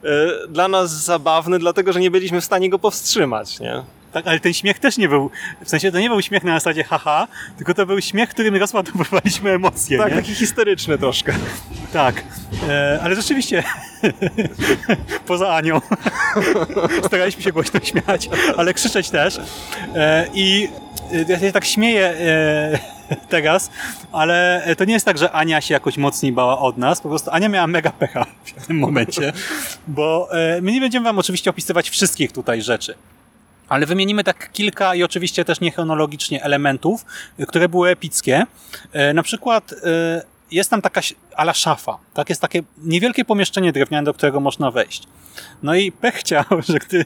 e, dla nas zabawny, dlatego że nie byliśmy w stanie go powstrzymać, nie? Tak, ale ten śmiech też nie był, w sensie to nie był śmiech na zasadzie haha, tylko to był śmiech, którym rozładowywaliśmy emocje, Tak, nie? taki histeryczny troszkę. Tak, e, ale rzeczywiście [laughs] poza Anią [laughs] staraliśmy się głośno śmiać, ale krzyczeć też e, i e, ja się tak śmieję e, [laughs] teraz, ale to nie jest tak, że Ania się jakoś mocniej bała od nas, po prostu Ania miała mega pecha w tym momencie, bo e, my nie będziemy wam oczywiście opisywać wszystkich tutaj rzeczy, ale wymienimy tak kilka i oczywiście też niechronologicznie elementów, które były epickie. E, Na przykład e, jest tam taka ala szafa. Tak? Jest takie niewielkie pomieszczenie drewniane, do którego można wejść. No i pech chciał, [laughs] że gdy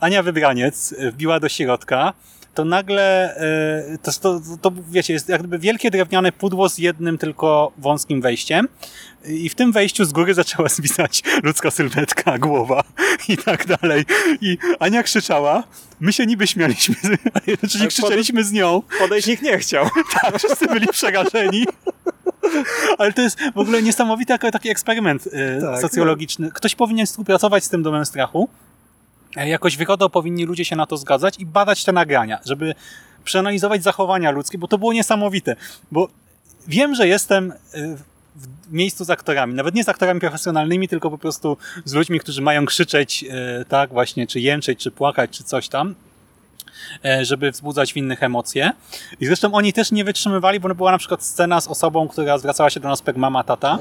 Ania Wybraniec wbiła do środka, to nagle e, to, to, to wiecie, jest jak gdyby wielkie drewniane pudło z jednym tylko wąskim wejściem i w tym wejściu z góry zaczęła [laughs] zwisać ludzka sylwetka, głowa i tak dalej. I Ania krzyczała, my się niby śmialiśmy, jednocześnie [laughs] Ale krzyczeliśmy z nią. Podejść nikt nie chciał. [laughs] Tak, wszyscy byli przerażeni. Ale to jest w ogóle niesamowity taki eksperyment e, Tak, socjologiczny. Ktoś powinien współpracować z tym domem strachu. E, Jakoś wygodą powinni ludzie się na to zgadzać i badać te nagrania, żeby przeanalizować zachowania ludzkie, bo to było niesamowite. Bo wiem, że jestem e, w miejscu z aktorami, nawet nie z aktorami profesjonalnymi, tylko po prostu z ludźmi, którzy mają krzyczeć, e, tak właśnie, czy jęczeć, czy płakać, czy coś tam żeby wzbudzać w innych emocje. I zresztą oni też nie wytrzymywali, bo była na przykład scena z osobą, która zwracała się do nas jak mama, tata.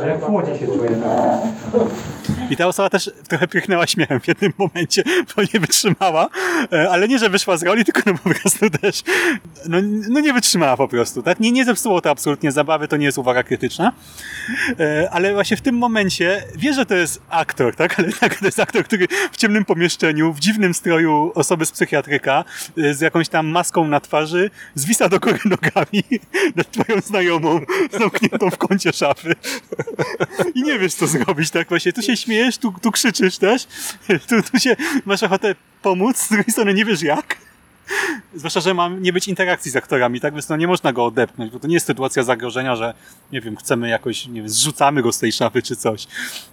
Może jak w Łodzi się. I ta osoba też trochę prychnęła śmiechem w jednym momencie, bo nie wytrzymała, E, ale nie, że wyszła z roli, tylko no po prostu też, no, no nie wytrzymała po prostu, tak? Nie, nie zepsuło to absolutnie zabawy, to nie jest uwaga krytyczna, E, ale właśnie w tym momencie, wie, że to jest aktor, tak? Ale tak, to jest aktor, który w ciemnym pomieszczeniu, w dziwnym stroju osoby z psychiatryka, e, z jakąś tam maską na twarzy, zwisa do góry nogami [laughs] nad twoją znajomą, zamkniętą w kącie szafy. I nie wiesz, co zrobić, tak właśnie. Tu się śmiejesz, tu, tu krzyczysz też, [laughs] tu, tu się masz ochotę pomóc, z drugiej strony nie wiesz jak. Zwłaszcza, że ma nie być interakcji z aktorami, tak? Więc no nie można go odepchnąć, bo to nie jest sytuacja zagrożenia, że nie wiem, chcemy jakoś, nie wiem, zrzucamy go z tej szafy czy coś.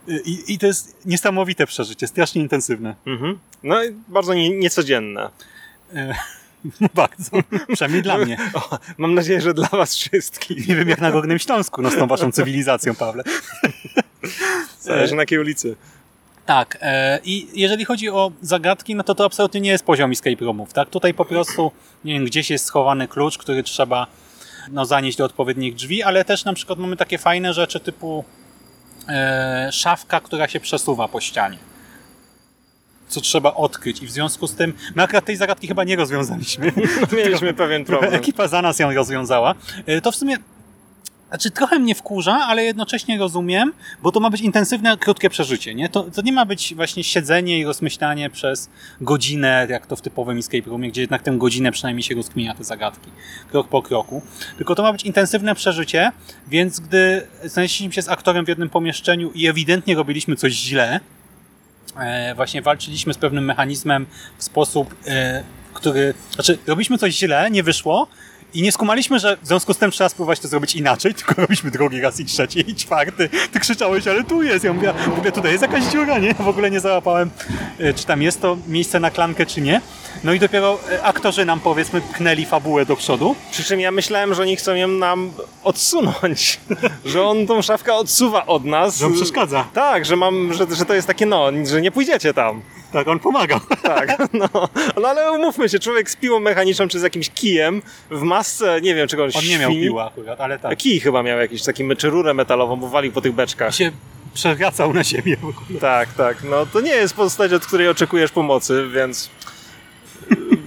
I, i to jest niesamowite przeżycie, strasznie intensywne. Mhm. No i bardzo nie, niecodzienne. E, [laughs] No bardzo, przynajmniej dla mnie. [laughs] O, mam nadzieję, że dla was wszystkich. Nie wiem jak na Górnym Śląsku, no z tą waszą cywilizacją, Pawle. [laughs] Zależy na jakiej ulicy. Tak, e, i jeżeli chodzi o zagadki, no to to absolutnie nie jest poziom escape roomów, tak? Tutaj po prostu, nie wiem, gdzieś jest schowany klucz, który trzeba no, zanieść do odpowiednich drzwi, ale też na przykład mamy takie fajne rzeczy typu e, szafka, która się przesuwa po ścianie. Co trzeba odkryć i w związku z tym, my akurat tej zagadki chyba nie rozwiązaliśmy. [laughs] Mieliśmy [laughs] pewien problem. Ekipa za nas ją rozwiązała. E, To w sumie znaczy, trochę mnie wkurza, ale jednocześnie rozumiem, bo to ma być intensywne, krótkie przeżycie, nie? To, to nie ma być właśnie siedzenie i rozmyślanie przez godzinę, jak to w typowym escape roomie, gdzie jednak tę godzinę przynajmniej się rozkminia te zagadki, krok po kroku. Tylko to ma być intensywne przeżycie, więc gdy znaleźliśmy się z aktorem w jednym pomieszczeniu i ewidentnie robiliśmy coś źle, e, właśnie walczyliśmy z pewnym mechanizmem w sposób, e, który, znaczy robiliśmy coś źle, nie wyszło i nie skumaliśmy, że w związku z tym trzeba spróbować to zrobić inaczej, [laughs] tylko robiliśmy drugi raz i trzeci i czwarty. Ty krzyczałeś, ale tu jest. Ja mówię, w ogóle tutaj jest jakaś dziura, nie? W ogóle nie załapałem, e, czy tam jest to miejsce na klamkę, czy nie. No i dopiero e, aktorzy nam, powiedzmy, pchnęli fabułę do przodu. Przy czym ja myślałem, że oni chcą ją nam odsunąć. [laughs] że on tą szafkę odsuwa od nas. Że on przeszkadza. Tak, że mam, że, że to jest takie no, że nie pójdziecie tam. Tak, on pomagał. [laughs] Tak, no. no ale umówmy się, człowiek z piłą mechaniczną czy z jakimś kijem w masce, nie wiem czego on On nie miał świni. piła akurat, ale tak. Kij chyba miał jakiś taki, czy rurę metalową, bo walił po tych beczkach. I się przewracał na ziemię. Tak, tak. No to nie jest postać, od której oczekujesz pomocy, więc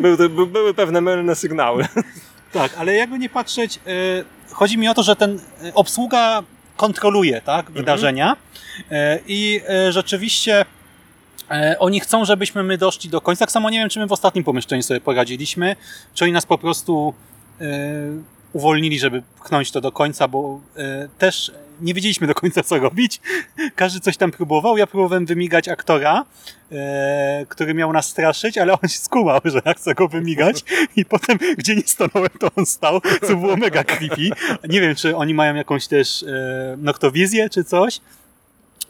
były, by, były pewne mylne sygnały. [laughs] Tak, ale jakby nie patrzeć, e, chodzi mi o to, że ten e, obsługa kontroluje tak, wydarzenia e, i e, rzeczywiście oni chcą, żebyśmy my doszli do końca. Tak samo nie wiem, czy my w ostatnim pomieszczeniu sobie poradziliśmy, czy oni nas po prostu e, uwolnili, żeby pchnąć to do końca, bo e, też nie wiedzieliśmy do końca, co robić. [laughs] Każdy coś tam próbował. Ja próbowałem wymigać aktora, e, który miał nas straszyć, ale on się skumał, że ja chcę go wymigać i potem, gdzie nie stanąłem, to on stał, co było mega creepy. Nie wiem, czy oni mają jakąś też e, noktowizję, czy coś.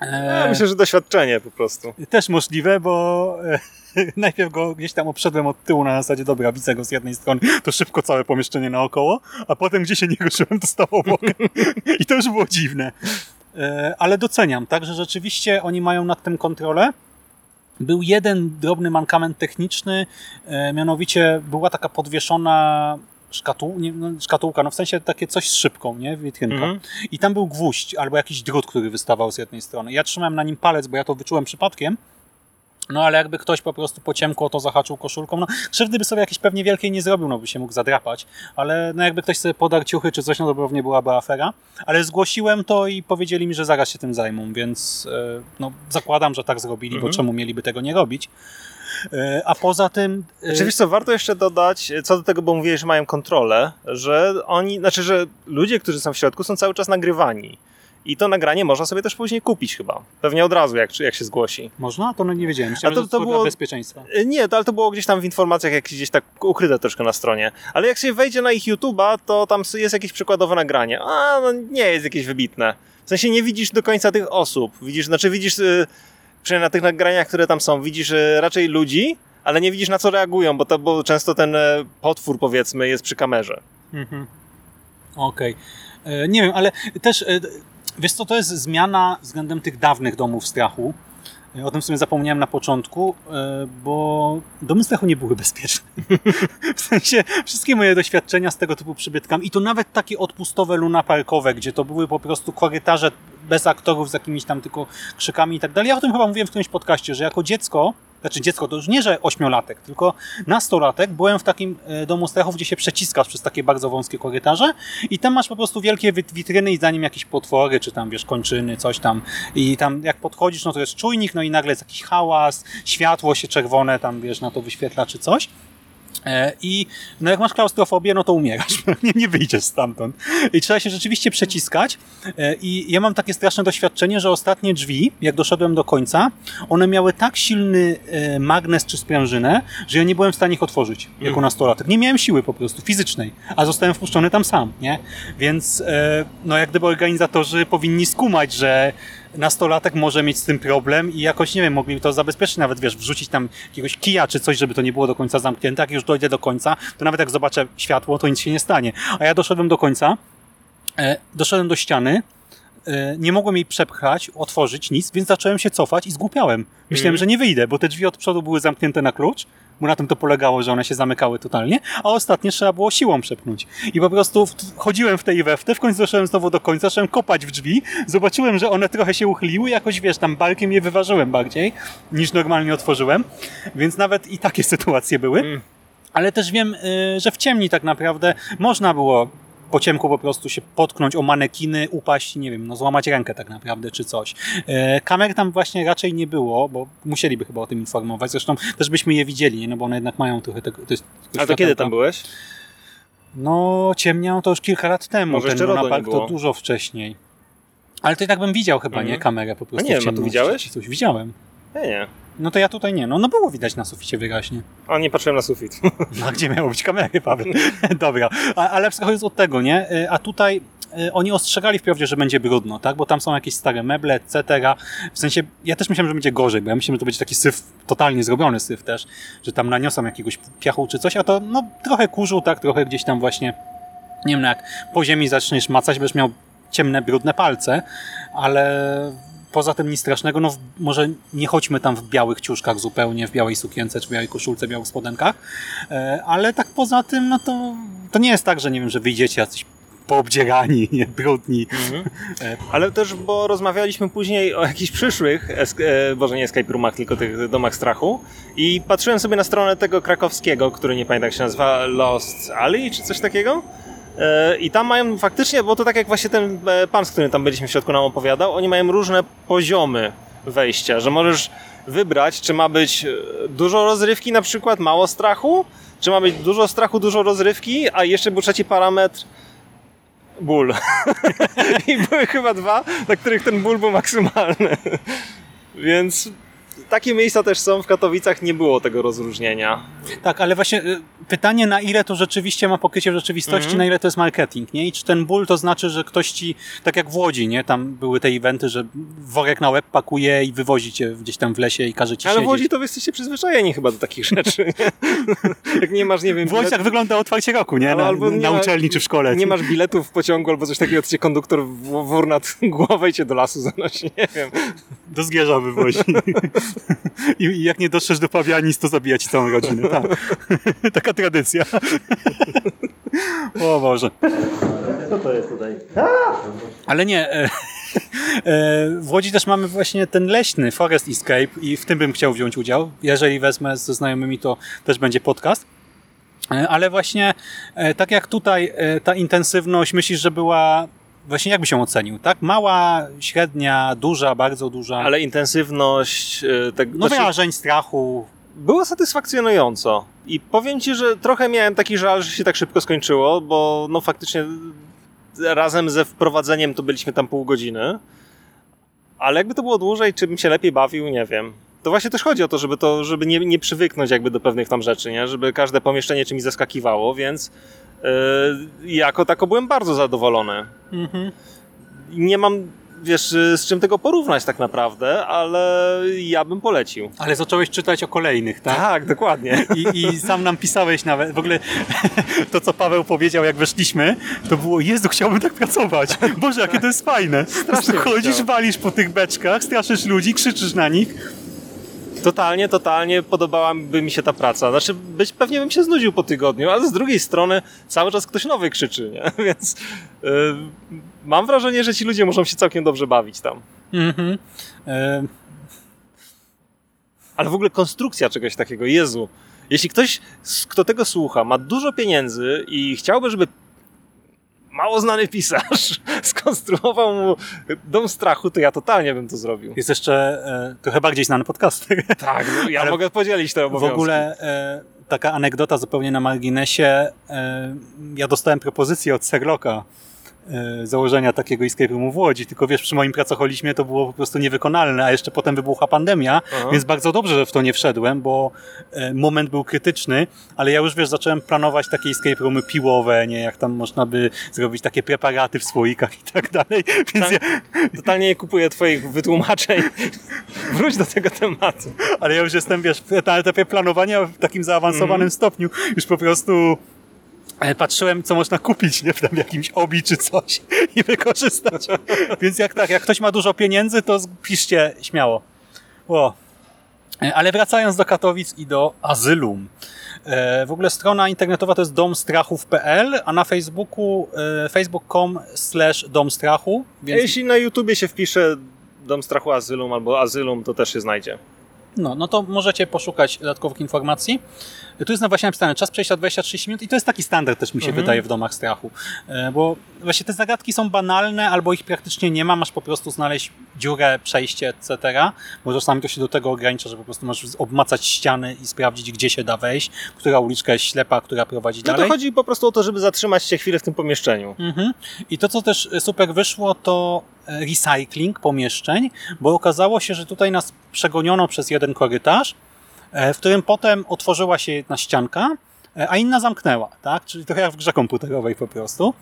E, Ja myślę, że doświadczenie po prostu. też możliwe, bo e, [laughs] najpierw go gdzieś tam obszedłem od tyłu na zasadzie, dobra, widzę go z jednej strony, to szybko całe pomieszczenie naokoło, a potem gdzie się nie ruszyłem, to stało [laughs] bokiem. I to już było dziwne. E, Ale doceniam, tak, że rzeczywiście oni mają nad tym kontrolę. Był jeden drobny mankament techniczny, mianowicie była taka podwieszona szkatuł, nie, no, szkatułka, no w sensie takie coś z szybką, nie, witrynka. Mhm. I tam był gwóźdź albo jakiś drut, który wystawał z jednej strony. Ja trzymałem na nim palec, bo ja to wyczułem przypadkiem. No ale jakby ktoś po prostu po ciemku o to zahaczył koszulką, no krzywdy by sobie jakieś pewnie wielkiej nie zrobił, no by się mógł zadrapać, ale no jakby ktoś sobie podarł ciuchy czy coś, no to pewnie byłaby afera. Ale zgłosiłem to i powiedzieli mi, że zaraz się tym zajmą, więc e, no zakładam, że tak zrobili, bo Mhm. czemu mieliby tego nie robić. E, A poza tym... e, Oczywiście warto jeszcze dodać, co do tego, bo mówiłeś, że mają kontrolę, że oni, znaczy, że ludzie, którzy są w środku są cały czas nagrywani. I to nagranie można sobie też później kupić chyba. Pewnie od razu, jak, jak się zgłosi. Można? To no nie wiedziałem. To- że to to było- bezpieczeństwa. Nie, to, ale to było gdzieś tam w informacjach, jakieś gdzieś tak ukryte troszkę na stronie. Ale jak się wejdzie na ich YouTube'a, to tam jest jakieś przykładowe nagranie. A, no nie jest jakieś wybitne. W sensie nie widzisz do końca tych osób. Widzisz, znaczy widzisz, y, przynajmniej na tych nagraniach, które tam są, widzisz raczej ludzi, ale nie widzisz na co reagują, bo, to, bo często ten e, potwór, powiedzmy, jest przy kamerze. Mhm. Okej. E, Nie wiem, ale też e, wiesz co, to jest zmiana względem tych dawnych domów strachu. E, O tym sobie zapomniałem na początku, e, bo domy strachu nie były bezpieczne. [laughs] w sensie wszystkie moje doświadczenia z tego typu przybytkami i to nawet takie odpustowe lunaparkowe, gdzie to były po prostu korytarze bez aktorów z jakimiś tam tylko krzykami i tak dalej. Ja o tym chyba mówiłem w którymś podcaście, że jako dziecko znaczy dziecko, to już nie, że ośmiolatek, tylko nastolatek, byłem w takim e, domu strachów, gdzie się przeciskasz przez takie bardzo wąskie korytarze i tam masz po prostu wielkie wit- witryny i za nim jakieś potwory, czy tam, wiesz, kończyny, coś tam. I tam jak podchodzisz, no to jest czujnik, no i nagle jest jakiś hałas, światło się czerwone tam, wiesz, na to wyświetla, czy coś. E, I no jak masz klaustrofobię, no to umierasz. [laughs] Nie, nie wyjdziesz stamtąd. I trzeba się rzeczywiście przeciskać. E, I ja mam takie straszne doświadczenie, że ostatnie drzwi, jak doszedłem do końca, one miały tak silny e, magnes czy sprężynę, że ja nie byłem w stanie ich otworzyć jako nastolatek. Nie miałem siły po prostu, fizycznej, a zostałem wpuszczony tam sam, nie? Więc no jak gdyby organizatorzy powinni skumać, że nastolatek może mieć z tym problem i jakoś, nie wiem, mogli to zabezpieczyć, nawet wiesz, wrzucić tam jakiegoś kija czy coś, żeby to nie było do końca zamknięte. Jak już dojdę do końca, to nawet jak zobaczę światło, to nic się nie stanie. A ja doszedłem do końca, e, doszedłem do ściany, e, nie mogłem jej przepchać, otworzyć, nic, więc zacząłem się cofać i zgłupiałem. Myślałem, że nie wyjdę, bo te drzwi od przodu były zamknięte na klucz, bo na tym to polegało, że one się zamykały totalnie, a ostatnie trzeba było siłą przepchnąć. I po prostu chodziłem w tej i we w te, w końcu doszedłem znowu do końca, zacząłem kopać w drzwi, zobaczyłem, że one trochę się uchyliły, jakoś wiesz, tam barkiem je wyważyłem bardziej, niż normalnie otworzyłem, więc nawet i takie [laughs] sytuacje były. Ale też wiem, y, że w ciemni tak naprawdę można było po ciemku po prostu się potknąć o manekiny, upaść, nie wiem, no złamać rękę tak naprawdę, czy coś. E, Kamer tam właśnie raczej nie było, bo musieliby chyba o tym informować. Zresztą też byśmy je widzieli, no bo one jednak mają trochę tego. To jest, A to kiedy tam byłeś? No, ciemniał to już kilka lat temu. Może Ten Park to dużo wcześniej. Ale to i tak bym widział chyba, Mhm. nie? Kamerę po prostu. A nie tu ciemności widziałeś? Coś. Widziałem. Nie, nie. No to ja tutaj nie. No, no było widać na suficie wyraźnie. A nie patrzyłem na sufit. [laughs] No, a gdzie miało być kamery, Paweł? [laughs] Dobra, a, ale przechodząc od tego, nie? Y, A tutaj y, oni ostrzegali wprawdzie, że będzie brudno, tak? Bo tam są jakieś stare meble, etc. W sensie, ja też myślałem, że będzie gorzej, bo ja myślałem, że to będzie taki syf, totalnie zrobiony syf też, że tam naniosą jakiegoś piachu czy coś, a to no trochę kurzu, tak? Trochę gdzieś tam właśnie, nie wiem, no jak po ziemi zaczniesz macać, będziesz miał ciemne, brudne palce, ale poza tym nic strasznego, no w, może nie chodźmy tam w białych ciuszkach zupełnie, w białej sukience, czy białej koszulce, białych spodenkach, e, ale tak poza tym, no to, to nie jest tak, że nie wiem, że wyjdziecie jacyś poobdzierani, [laughs] nie, brudni. Ale też, bo rozmawialiśmy później o jakichś przyszłych, esk- e, boże nie escape roomach, tylko tych domach strachu i patrzyłem sobie na stronę tego krakowskiego, który nie pamiętam jak się nazywa, Lost Alley czy coś takiego. E, I tam mają faktycznie, bo to tak jak właśnie ten e, pan, z którym tam byliśmy w środku nam opowiadał, oni mają różne poziomy wejścia, że możesz wybrać, czy ma być e, dużo rozrywki na przykład, mało strachu, czy ma być dużo strachu, dużo rozrywki, a jeszcze był trzeci parametr, ból. [laughs] I były chyba dwa, na których ten ból był maksymalny. [laughs] Więc takie miejsca też są w Katowicach, nie było tego rozróżnienia. Tak, ale właśnie y, pytanie, na ile to rzeczywiście ma pokrycie w rzeczywistości, Mhm. na ile to jest marketing, nie? I czy ten ból to znaczy, że ktoś ci, tak jak w Łodzi, nie? Tam były te eventy, że worek na łeb pakuje i wywozi cię gdzieś tam w lesie i każe ci Ale w siedzieć. Łodzi to wy jesteście przyzwyczajeni chyba do takich rzeczy. Nie? [laughs] Jak nie masz, nie wiem, W Łodzi bilet- tak wygląda otwarcie roku, nie? Na, albo nie na ma- uczelni czy w szkole. nie masz biletów w pociągu albo coś takiego, to cię konduktor w- wór nad [laughs] głowę i cię do lasu zanosi, nie wiem. Do zgierza wywozi. [laughs] I, I jak nie dotrzesz do Pawianic, to zabija ci całą rodzinę. Tak. [laughs] Taka tradycja. [laughs] o Boże. Co to jest tutaj? Ale nie. E, e, w Łodzi też mamy właśnie ten leśny Forest Escape i w tym bym chciał wziąć udział. Jeżeli wezmę ze znajomymi, to też będzie podcast. E, Ale właśnie tak jak tutaj ta intensywność myślisz, że była właśnie jakby się ocenił, tak? Mała, średnia, duża, bardzo duża. Ale intensywność e, tego... no znaczy- wrażeń, strachu. Było satysfakcjonująco. I powiem ci, że trochę miałem taki żal, że się tak szybko skończyło, bo no faktycznie razem ze wprowadzeniem to byliśmy tam pół godziny. Ale jakby to było dłużej, czy bym się lepiej bawił, nie wiem. To właśnie też chodzi o to, żeby to, żeby nie, nie przywyknąć jakby do pewnych tam rzeczy, nie? Żeby każde pomieszczenie czymś zaskakiwało, więc jako tako byłem bardzo zadowolony. Mhm. Nie mam, wiesz, z czym tego porównać tak naprawdę, ale ja bym polecił. Ale zacząłeś czytać o kolejnych, tak? Tak, dokładnie. I, I sam nam pisałeś nawet, w ogóle to, co Paweł powiedział, jak weszliśmy, to było, Jezu, chciałbym tak pracować. Boże, jakie to jest fajne. Strasznie chodzisz, walisz po tych beczkach, straszysz ludzi, krzyczysz na nich. Totalnie, totalnie podobałaby mi się ta praca. Znaczy, być pewnie bym się znudził po tygodniu, ale z drugiej strony cały czas ktoś nowy krzyczy, nie? [laughs] Więc yy, mam wrażenie, że ci ludzie muszą się całkiem dobrze bawić tam. Mhm. E, Ale w ogóle konstrukcja czegoś takiego, Jezu. Jeśli ktoś, kto tego słucha, ma dużo pieniędzy i chciałby, żeby mało znany pisarz [laughs] skonstruował mu dom strachu, to ja totalnie bym to zrobił. jest jeszcze e, trochę bardziej znany podcaster. [laughs] Tak, no, ja mogę podzielić te W obowiązki. ogóle e, taka anegdota zupełnie na marginesie. E, ja dostałem propozycję od Serloka założenia takiego escape roomu w Łodzi, tylko wiesz, przy moim pracoholizmie to było po prostu niewykonalne, a jeszcze potem wybuchła pandemia, Aha. więc bardzo dobrze, że w to nie wszedłem, bo e, moment był krytyczny, ale ja już wiesz, zacząłem planować takie escape roomy piłowe, nie, jak tam można by zrobić takie preparaty w słoikach i tak dalej, więc ja, Totalnie nie kupuję twoich wytłumaczeń. [laughs] Wróć do tego tematu. ale ja już jestem, wiesz, na etapie planowania w takim zaawansowanym stopniu, już po prostu e, patrzyłem, co można kupić, nie, tam w jakimś obi czy coś [laughs] i wykorzystać. Więc jak tak, jak ktoś ma dużo pieniędzy, to piszcie śmiało. O. Ale wracając do Katowic i do Azylum. E, W ogóle strona internetowa to jest domstrachów.pl, a na Facebooku e, facebook.com slash domstrachu. Więc Jeśli na YouTubie się wpisze Dom Strachu Azylum albo Azylum, to też się znajdzie. No, no to możecie poszukać dodatkowych informacji. Tu jest na właśnie napisane czas przejścia 20-30 minut i to jest taki standard też mi się wydaje w domach strachu. E, Bo właśnie te zagadki są banalne albo ich praktycznie nie ma, masz po prostu znaleźć dziurę, przejście, etc. Bo czasami to się do tego ogranicza, że po prostu masz obmacać ściany i sprawdzić, gdzie się da wejść, która uliczka jest ślepa, która prowadzi No dalej. to chodzi po prostu o to, żeby zatrzymać się chwilę w tym pomieszczeniu. Mhm. I to, co też super wyszło, to e, recycling pomieszczeń, bo okazało się, że tutaj nas przegoniono przez jeden korytarz, e, w którym potem otworzyła się jedna ścianka, e, a inna zamknęła, tak? Czyli trochę jak w grze komputerowej po prostu.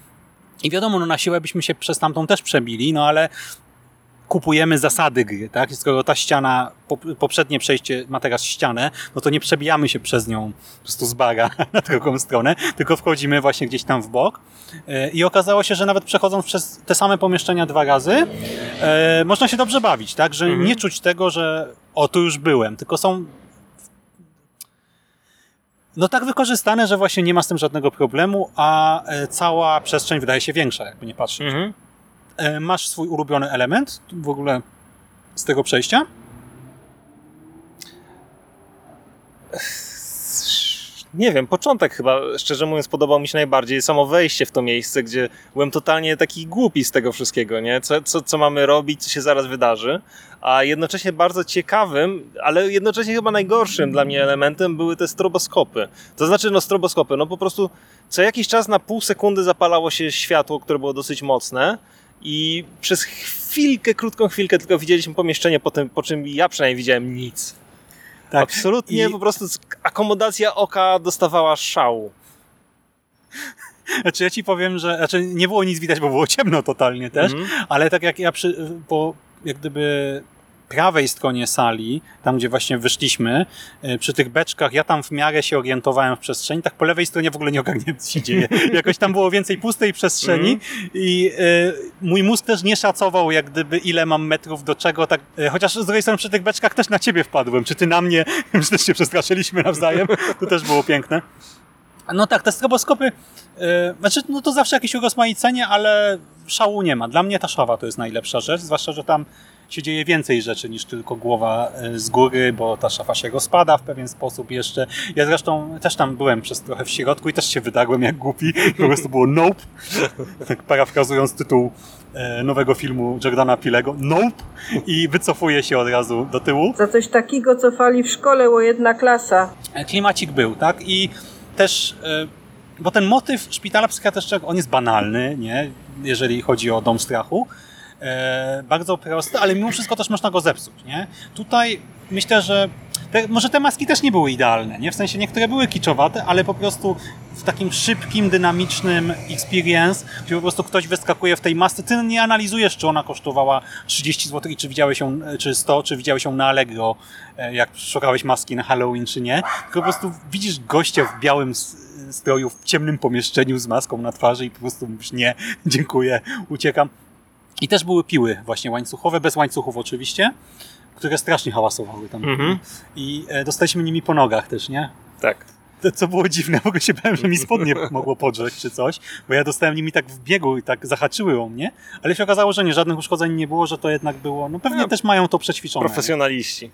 I wiadomo, no na siłę byśmy się przez tamtą też przebili, no ale kupujemy zasady gry, tak? Skoro ta ściana, pop- poprzednie przejście ma teraz ścianę, no to nie przebijamy się przez nią po prostu z baga [laughs] na drugą stronę, tylko wchodzimy właśnie gdzieś tam w bok. E, I okazało się, że nawet przechodząc przez te same pomieszczenia dwa razy, e, można się dobrze bawić, tak? Że nie czuć tego, że o, tu już byłem, tylko są no tak wykorzystane, że właśnie nie ma z tym żadnego problemu, a e, cała przestrzeń wydaje się większa, jakby nie patrzeć. Mhm. E, Masz swój ulubiony element w ogóle z tego przejścia? Nie wiem, początek chyba, szczerze mówiąc, podobał mi się najbardziej. Samo wejście w to miejsce, gdzie byłem totalnie taki głupi z tego wszystkiego, nie? Co, co, co mamy robić, co się zaraz wydarzy. A jednocześnie bardzo ciekawym, ale jednocześnie chyba najgorszym dla mnie elementem były te stroboskopy. To znaczy, no stroboskopy, no po prostu co jakiś czas na pół sekundy zapalało się światło, które było dosyć mocne i przez chwilkę, krótką chwilkę tylko widzieliśmy pomieszczenie, po, tym, po czym ja przynajmniej widziałem nic. Tak. Absolutnie, I- po prostu akomodacja oka dostawała szału. Znaczy ja ci powiem, że znaczy nie było nic widać, bo było ciemno totalnie też, Mhm. ale tak jak ja przy, po jak gdyby prawej stronie sali, tam gdzie właśnie wyszliśmy, e, przy tych beczkach, ja tam w miarę się orientowałem w przestrzeni, tak po lewej stronie w ogóle nie ogarniałem, co się dzieje. [laughs] Jakoś tam było więcej pustej przestrzeni i e, mój mózg też nie szacował jak gdyby ile mam metrów do czego, tak, e, chociaż z drugiej strony przy tych beczkach też na ciebie wpadłem, czy ty na mnie, [laughs] że też się przestraszyliśmy nawzajem, to też było piękne. No tak, te stroboskopy, yy, znaczy, no to zawsze jakieś urozmaicenie, ale szału nie ma. Dla mnie ta szawa to jest najlepsza rzecz, zwłaszcza, że tam się dzieje więcej rzeczy niż tylko głowa y, z góry, bo ta szafa się rozpada w pewien sposób jeszcze. Ja zresztą też tam byłem przez trochę w środku i też się wydarłem jak głupi. Po prostu było nope. Tak parafrazując tytuł e, nowego filmu Jordana Pilego. Nope. I wycofuję się od razu do tyłu. Za coś takiego cofali w szkole o jedna klasa. klimacik był, tak? I też, e, bo ten motyw szpitala psychiatrycznego, on jest banalny, nie? Jeżeli chodzi o dom strachu. E, bardzo prosty, ale mimo wszystko też można go zepsuć, nie? Tutaj myślę, że te, może te maski też nie były idealne, nie? W sensie niektóre były kiczowate, ale po prostu w takim szybkim, dynamicznym experience, gdzie po prostu ktoś wyskakuje w tej masce, ty nie analizujesz, czy ona kosztowała 30 zł i czy widziałeś ją, e, czy 100, czy widziałeś ją na Allegro, e, jak szukałeś maski na Halloween, czy nie. Tylko po prostu widzisz gościa w białym stroju, w ciemnym pomieszczeniu z maską na twarzy i po prostu mówisz nie, dziękuję, uciekam. I też były piły właśnie łańcuchowe, bez łańcuchów oczywiście, które strasznie hałasowały tam. Mhm. I e, dostaliśmy nimi po nogach też, nie? Tak. To, co było dziwne, w ogóle się bałem, że mi spodnie mogło podrzeć czy coś, bo ja dostałem nimi tak w biegu i tak zahaczyły o mnie, ale się okazało, że nie, żadnych uszkodzeń nie było, że to jednak było, no pewnie No, też mają to przećwiczone. Profesjonaliści.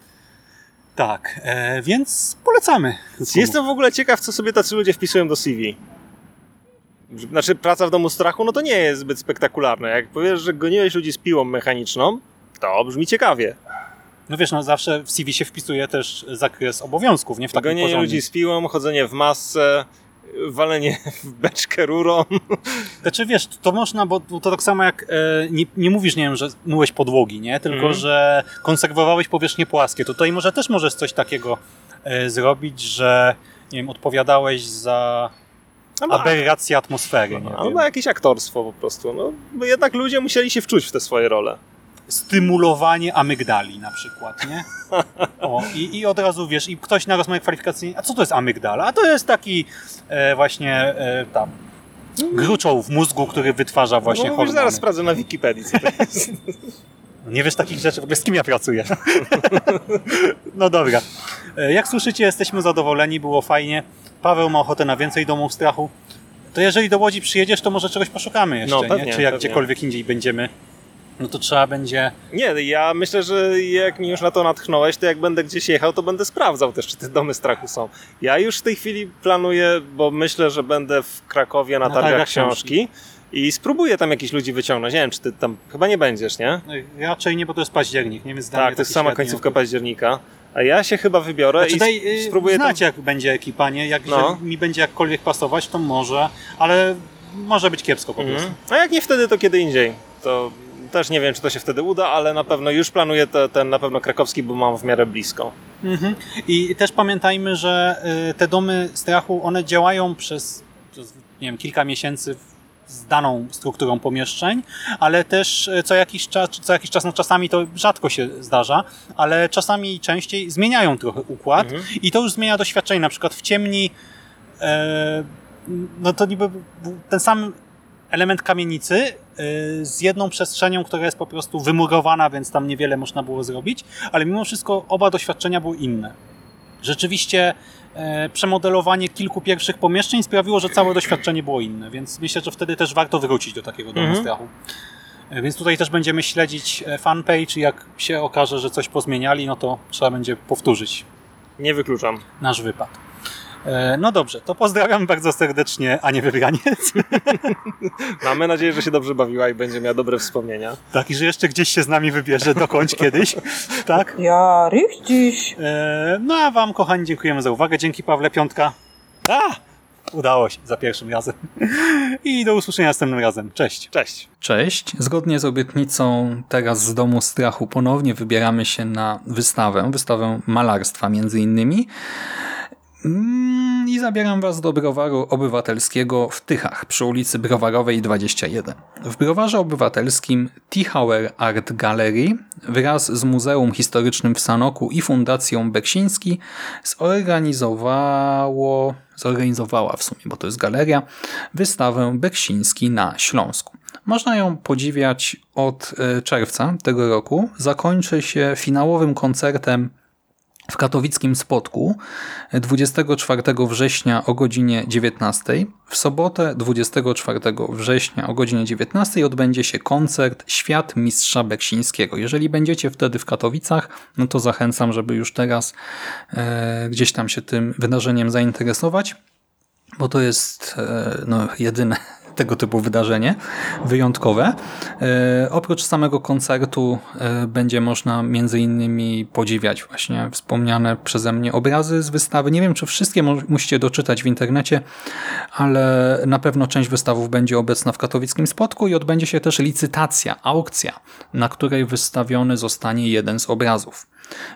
Tak, e, więc polecamy. Jestem w ogóle ciekaw, co sobie tacy ludzie wpisują do CV. Znaczy, praca w domu strachu, no to nie jest zbyt spektakularne. Jak powiesz, że goniłeś ludzi z piłą mechaniczną, to brzmi ciekawie. No wiesz, no zawsze w CV się wpisuje też zakres obowiązków, nie w takim Gonienie porządku. ludzi z piłą, chodzenie w masce, walenie w beczkę rurą. [laughs] Znaczy wiesz, to można, bo to tak samo jak e, nie, nie mówisz, nie wiem, że myłeś podłogi, nie? Tylko, Mhm. że konserwowałeś powierzchnie płaskie. Tutaj może też możesz coś takiego e, zrobić, że nie wiem, odpowiadałeś za Albo, aberrację atmosfery. Nie albo wiem. jakieś aktorstwo po prostu. No, bo jednak ludzie musieli się wczuć w te swoje role. Stymulowanie amygdali na przykład, nie? O, i, I od razu wiesz, i ktoś na rozmowie kwalifikacyjnej, a co to jest amygdala? A to jest taki e, właśnie e, tam gruczoł w mózgu, który wytwarza właśnie no, hormony. zaraz sprawdzę na Wikipedii, co to jest. [laughs] Nie wiesz takich rzeczy, w ogóle z kim ja pracuję. [laughs] no dobra. E, Jak słyszycie, jesteśmy zadowoleni, było fajnie. Paweł ma ochotę na więcej domów strachu. To jeżeli do Łodzi przyjedziesz, to może czegoś poszukamy jeszcze, No, nie? pewnie, Czy jak pewnie. gdziekolwiek indziej będziemy, no to trzeba będzie... Nie, ja myślę, że jak mnie już na to natchnąłeś, to jak będę gdzieś jechał, to będę sprawdzał też, czy te domy strachu są. Ja już w tej chwili planuję, bo myślę, że będę w Krakowie na, Na targach, targach książki i spróbuję tam jakichś ludzi wyciągnąć. Nie wiem, czy ty tam chyba nie będziesz, nie? Raczej nie, bo to jest październik, nie? Więc Tak, to jest sama końcówka okres. października. A ja się chyba wybiorę Znaczy i daj y, spróbuję tam... znać, jak będzie ekipa, nie? Jak No. mi będzie jakkolwiek pasować, to może, ale może być kiepsko po prostu. Mhm. A jak nie wtedy, to kiedy indziej. To też nie wiem, czy to się wtedy uda, ale na pewno już planuję te, ten na pewno krakowski, bo mam w miarę blisko. Mhm. I też pamiętajmy, że y, te domy strachu, one działają przez, przez nie wiem, kilka miesięcy z daną strukturą pomieszczeń, ale też e, co jakiś czas, co jakiś czas, no czasami to rzadko się zdarza, ale czasami częściej zmieniają trochę układ i to już zmienia doświadczenie. Na przykład w ciemni e, no to niby ten sam element kamienicy e, z jedną przestrzenią, która jest po prostu wymurowana, więc tam niewiele można było zrobić, ale mimo wszystko oba doświadczenia były inne. Rzeczywiście przemodelowanie kilku pierwszych pomieszczeń sprawiło, że całe doświadczenie było inne, więc myślę, że wtedy też warto wrócić do takiego domu Mhm. strachu. E, Więc tutaj też będziemy śledzić e, fanpage i jak się okaże, że coś pozmieniali, no to trzeba będzie powtórzyć Nie wykluczam. nasz wypad. E, No dobrze, to pozdrawiam bardzo serdecznie Anię Wybraniec. [laughs] Mamy nadzieję, że się dobrze bawiła i będzie miała dobre wspomnienia. Tak, i że jeszcze gdzieś się z nami wybierze dokądś [laughs] kiedyś. Tak? Ja, richtig. E, No a Wam, kochani, dziękujemy za uwagę. Dzięki Pawle Piątka. A! Udało się za pierwszym razem. I do usłyszenia następnym razem. Cześć. Cześć. Cześć. Zgodnie z obietnicą teraz z Domu Strachu ponownie wybieramy się na wystawę, wystawę malarstwa między innymi. Mm, I zabieram Was do browaru obywatelskiego w Tychach przy ulicy Browarowej 21. W browarze obywatelskim Tichauer Art Gallery wraz z Muzeum Historycznym w Sanoku i Fundacją Beksiński zorganizowało, zorganizowała w sumie, bo to jest galeria, wystawę Beksiński na Śląsku. Można ją podziwiać od e, czerwca tego roku. Zakończy się finałowym koncertem w katowickim Spodku 24 września o godzinie 19. W sobotę 24 września o godzinie 19 odbędzie się koncert Świat Mistrza Beksińskiego. Jeżeli będziecie wtedy w Katowicach, no to zachęcam, żeby już teraz e, gdzieś tam się tym wydarzeniem zainteresować, bo to jest e, no, jedyne tego typu wydarzenie wyjątkowe. E, oprócz samego koncertu e, będzie można między innymi podziwiać właśnie wspomniane przeze mnie obrazy z wystawy. Nie wiem, czy wszystkie musicie doczytać w internecie, ale na pewno część wystawów będzie obecna w katowickim spotku i odbędzie się też licytacja, aukcja, na której wystawiony zostanie jeden z obrazów.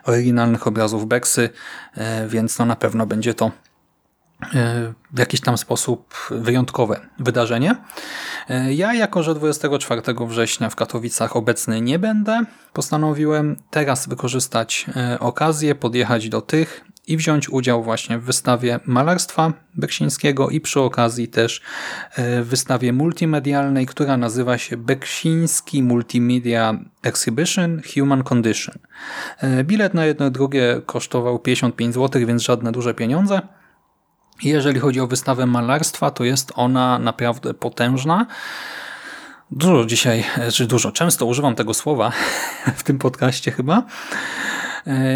Oryginalnych obrazów Beksy, e, więc no na pewno będzie to w jakiś tam sposób wyjątkowe wydarzenie. E, Ja, jako że 24 września w Katowicach obecny nie będę, postanowiłem teraz wykorzystać e, okazję, podjechać do tych i wziąć udział właśnie w wystawie malarstwa Beksińskiego i przy okazji też e, w wystawie multimedialnej, która nazywa się Beksiński Multimedia Exhibition Human Condition. E, Bilet na jedno i drugie kosztował 55 zł, więc żadne duże pieniądze. Jeżeli chodzi o wystawę malarstwa, to jest ona naprawdę potężna. Dużo dzisiaj, czy dużo, często używam tego słowa [laughs] w tym podcaście chyba.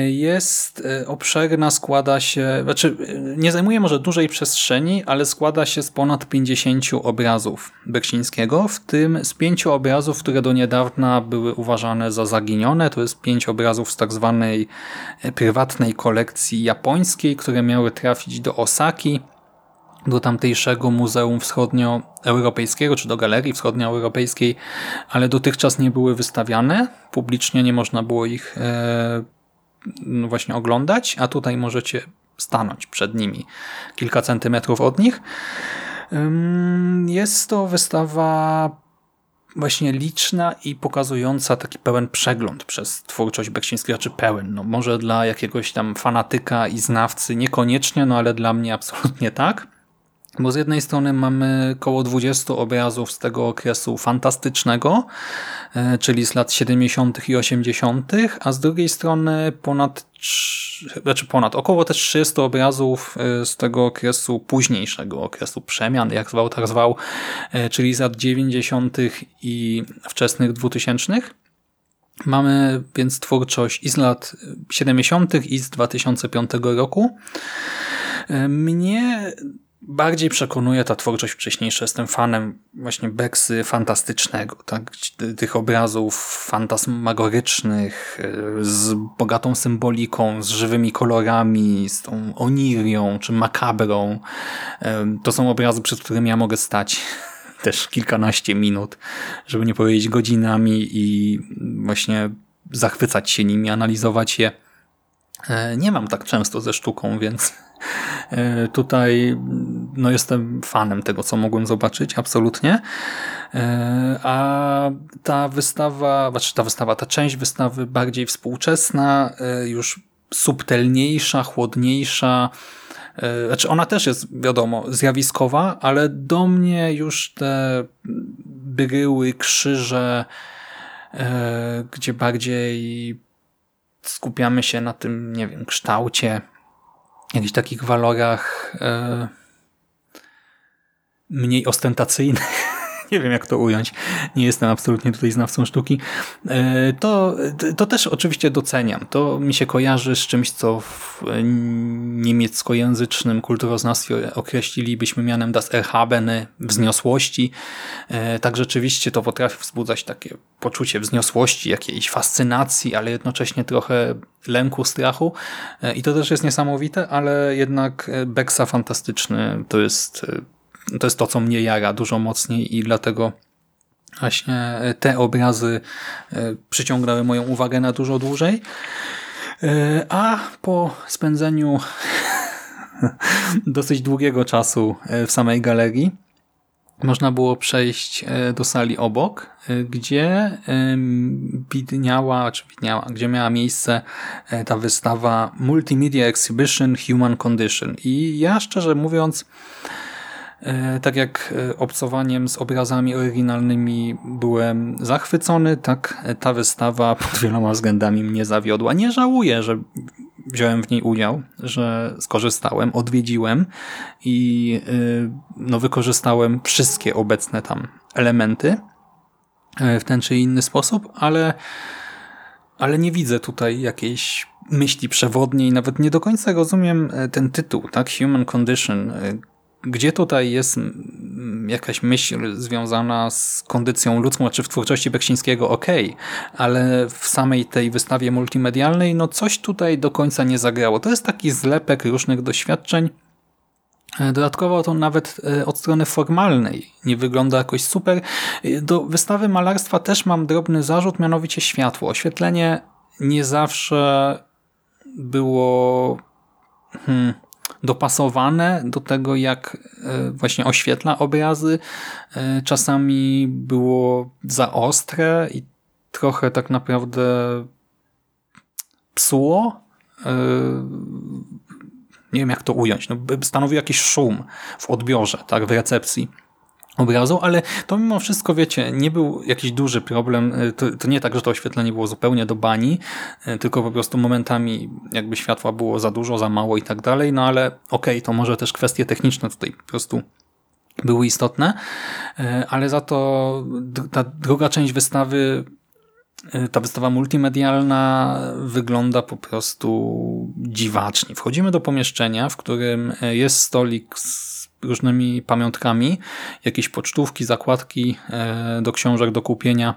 Jest obszerna, składa się, znaczy nie zajmuje może dużej przestrzeni, ale składa się z ponad 50 obrazów Beksińskiego, w tym z pięciu obrazów, które do niedawna były uważane za zaginione. To jest pięć obrazów z tak zwanej prywatnej kolekcji japońskiej, które miały trafić do Osaki, do tamtejszego Muzeum Wschodnioeuropejskiego, czy do Galerii Wschodnioeuropejskiej, ale dotychczas nie były wystawiane. Publicznie nie można było ich e, właśnie oglądać, a tutaj możecie stanąć przed nimi kilka centymetrów od nich. Jest to wystawa właśnie liczna i pokazująca taki pełen przegląd przez twórczość Beksińskiego, czy pełen, no może dla jakiegoś tam fanatyka i znawcy niekoniecznie, no ale dla mnie absolutnie tak. Bo z jednej strony mamy około 20 obrazów z tego okresu fantastycznego, e, czyli z lat 70. i 80., a z drugiej strony ponad, znaczy ponad około też 30 obrazów e, z tego okresu późniejszego, okresu przemian, jak zwał, tak zwał, e, czyli z lat 90. i wczesnych 2000. Mamy więc twórczość i z lat 70. i z 2005 roku. Mnie bardziej przekonuje ta twórczość wcześniejsza. Jestem fanem właśnie Beksy fantastycznego, tak? tych obrazów fantasmagorycznych, e, z bogatą symboliką, z żywymi kolorami, z tą onirią czy makabrą. E, To są obrazy, przed którymi ja mogę stać [laughs] też kilkanaście minut, żeby nie powiedzieć godzinami i właśnie zachwycać się nimi, analizować je. E, Nie mam tak często ze sztuką, więc tutaj no jestem fanem tego, co mogłem zobaczyć, absolutnie. E, a ta wystawa, znaczy ta wystawa, ta część wystawy bardziej współczesna, e, już subtelniejsza, chłodniejsza, znaczy ona też jest, wiadomo, zjawiskowa, ale do mnie już te bryły, krzyże, gdzie bardziej skupiamy się na tym, nie wiem, kształcie, jakichś takich walorach e, mniej ostentacyjnych, nie wiem jak to ująć, nie jestem absolutnie tutaj znawcą sztuki, e, to, to też oczywiście doceniam. To mi się kojarzy z czymś, co w niemieckojęzycznym kulturoznawstwie określilibyśmy mianem das Erhabene, wzniosłości. E, tak rzeczywiście to potrafi wzbudzać takie poczucie wzniosłości, jakiejś fascynacji, ale jednocześnie trochę lęku, strachu. E, I to też jest niesamowite, ale jednak Beksa fantastyczny to jest to jest to, co mnie jara dużo mocniej i dlatego właśnie te obrazy e, przyciągnęły moją uwagę na dużo dłużej. E, a po spędzeniu [laughs] dosyć długiego czasu e, w samej galerii można było przejść do sali obok, gdzie widniała, czy widniała, gdzie miała miejsce ta wystawa Multimedia Exhibition Human Condition. I ja szczerze mówiąc E, tak jak e, obcowaniem z obrazami oryginalnymi byłem zachwycony, tak ta wystawa pod wieloma względami mnie zawiodła. Nie żałuję, że wziąłem w niej udział, że skorzystałem, odwiedziłem i e, no, wykorzystałem wszystkie obecne tam elementy w ten czy inny sposób, ale, ale nie widzę tutaj jakiejś myśli przewodniej, nawet nie do końca rozumiem ten tytuł, tak? Human Condition, gdzie tutaj jest jakaś myśl związana z kondycją ludzką, czy w twórczości Beksińskiego ok, ale w samej tej wystawie multimedialnej no coś tutaj do końca nie zagrało. To jest taki zlepek różnych doświadczeń. E, dodatkowo to nawet e, od strony formalnej nie wygląda jakoś super. E, do wystawy malarstwa też mam drobny zarzut, mianowicie światło. Oświetlenie nie zawsze było hmm, dopasowane do tego, jak e, właśnie oświetla obrazy. E, czasami było za ostre i trochę tak naprawdę psuło. E, nie wiem jak to ująć. No, stanowił jakiś szum w odbiorze, tak, w recepcji obrazu, ale to mimo wszystko, wiecie, nie był jakiś duży problem. E, to, to, nie tak, że to oświetlenie było zupełnie do bani, e, tylko po prostu momentami jakby światła było za dużo, za mało i tak dalej, no ale okej, okay, to może też kwestie techniczne tutaj po prostu były istotne, e, ale za to ta druga część wystawy ta wystawa multimedialna wygląda po prostu dziwacznie. Wchodzimy do pomieszczenia, w którym jest stolik z różnymi pamiątkami, jakieś pocztówki, zakładki e, do książek do kupienia,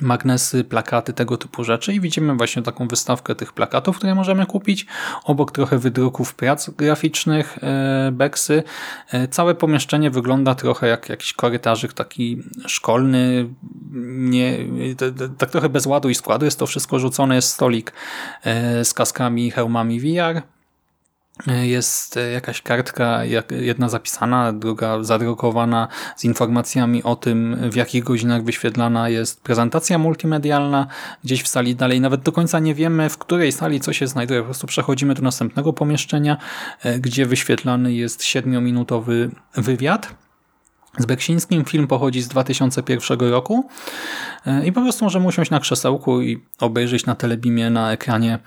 magnesy, plakaty, tego typu rzeczy i widzimy właśnie taką wystawkę tych plakatów, które możemy kupić. Obok trochę wydruków prac graficznych, e, beksy. E, całe pomieszczenie wygląda trochę jak jakiś korytarzyk taki szkolny, nie, tak trochę bez ładu i składu. Jest to wszystko rzucone, jest stolik z kaskami, hełmami VR jest jakaś kartka, jedna zapisana, druga zadrukowana z informacjami o tym, w jakich godzinach wyświetlana jest prezentacja multimedialna gdzieś w sali dalej. Nawet do końca nie wiemy, w której sali co się znajduje. Po prostu przechodzimy do następnego pomieszczenia, e, gdzie wyświetlany jest siedmiominutowy wywiad z Beksińskim. Film pochodzi z 2001 roku e, i po prostu możemy usiąść na krzesełku i obejrzeć na telebimie na ekranie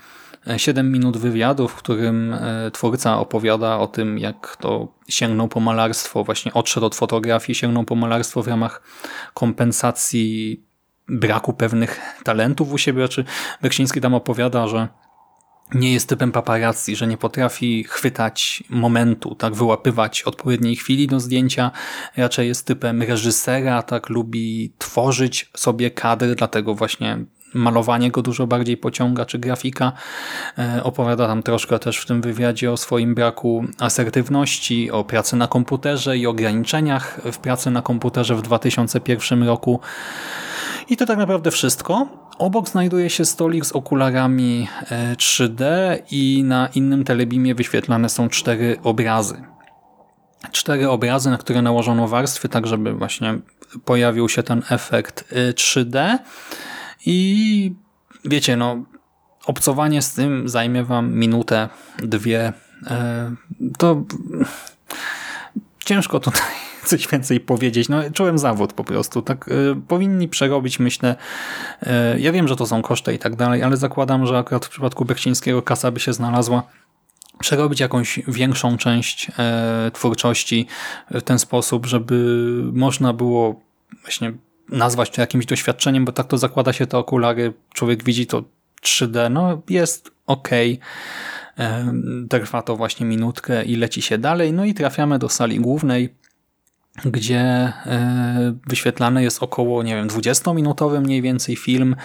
7 minut wywiadu, w którym e, twórca opowiada o tym, jak to sięgnął po malarstwo, właśnie odszedł od fotografii, sięgnął po malarstwo w ramach kompensacji braku pewnych talentów u siebie. Czy Beksiński tam opowiada, że nie jest typem paparazzi, że nie potrafi chwytać momentu, tak wyłapywać odpowiedniej chwili do zdjęcia, raczej jest typem reżysera, tak lubi tworzyć sobie kadry, dlatego właśnie malowanie go dużo bardziej pociąga, czy grafika. E, opowiada tam troszkę też w tym wywiadzie o swoim braku asertywności, o pracy na komputerze i ograniczeniach w pracy na komputerze w 2001 roku. I to tak naprawdę wszystko, Obok znajduje się stolik z okularami 3D i na innym telebimie wyświetlane są cztery obrazy. Cztery obrazy, na które nałożono warstwy, tak żeby właśnie pojawił się ten efekt 3D i wiecie, no obcowanie z tym zajmie wam minutę, dwie. To ciężko tutaj [laughs] coś więcej powiedzieć. No, czułem zawód po prostu. Tak y, powinni przerobić, myślę. Y, ja wiem, że to są koszty i tak dalej, ale zakładam, że akurat w przypadku Beksińskiego kasa by się znalazła przerobić jakąś większą część twórczości w ten sposób, żeby można było właśnie nazwać to jakimś doświadczeniem, bo tak to zakłada się te okulary, człowiek widzi to 3D, no jest ok. Trwa to właśnie minutkę i leci się dalej. No i trafiamy do sali głównej, gdzie e, wyświetlany jest około, nie wiem, 20-minutowy mniej więcej film,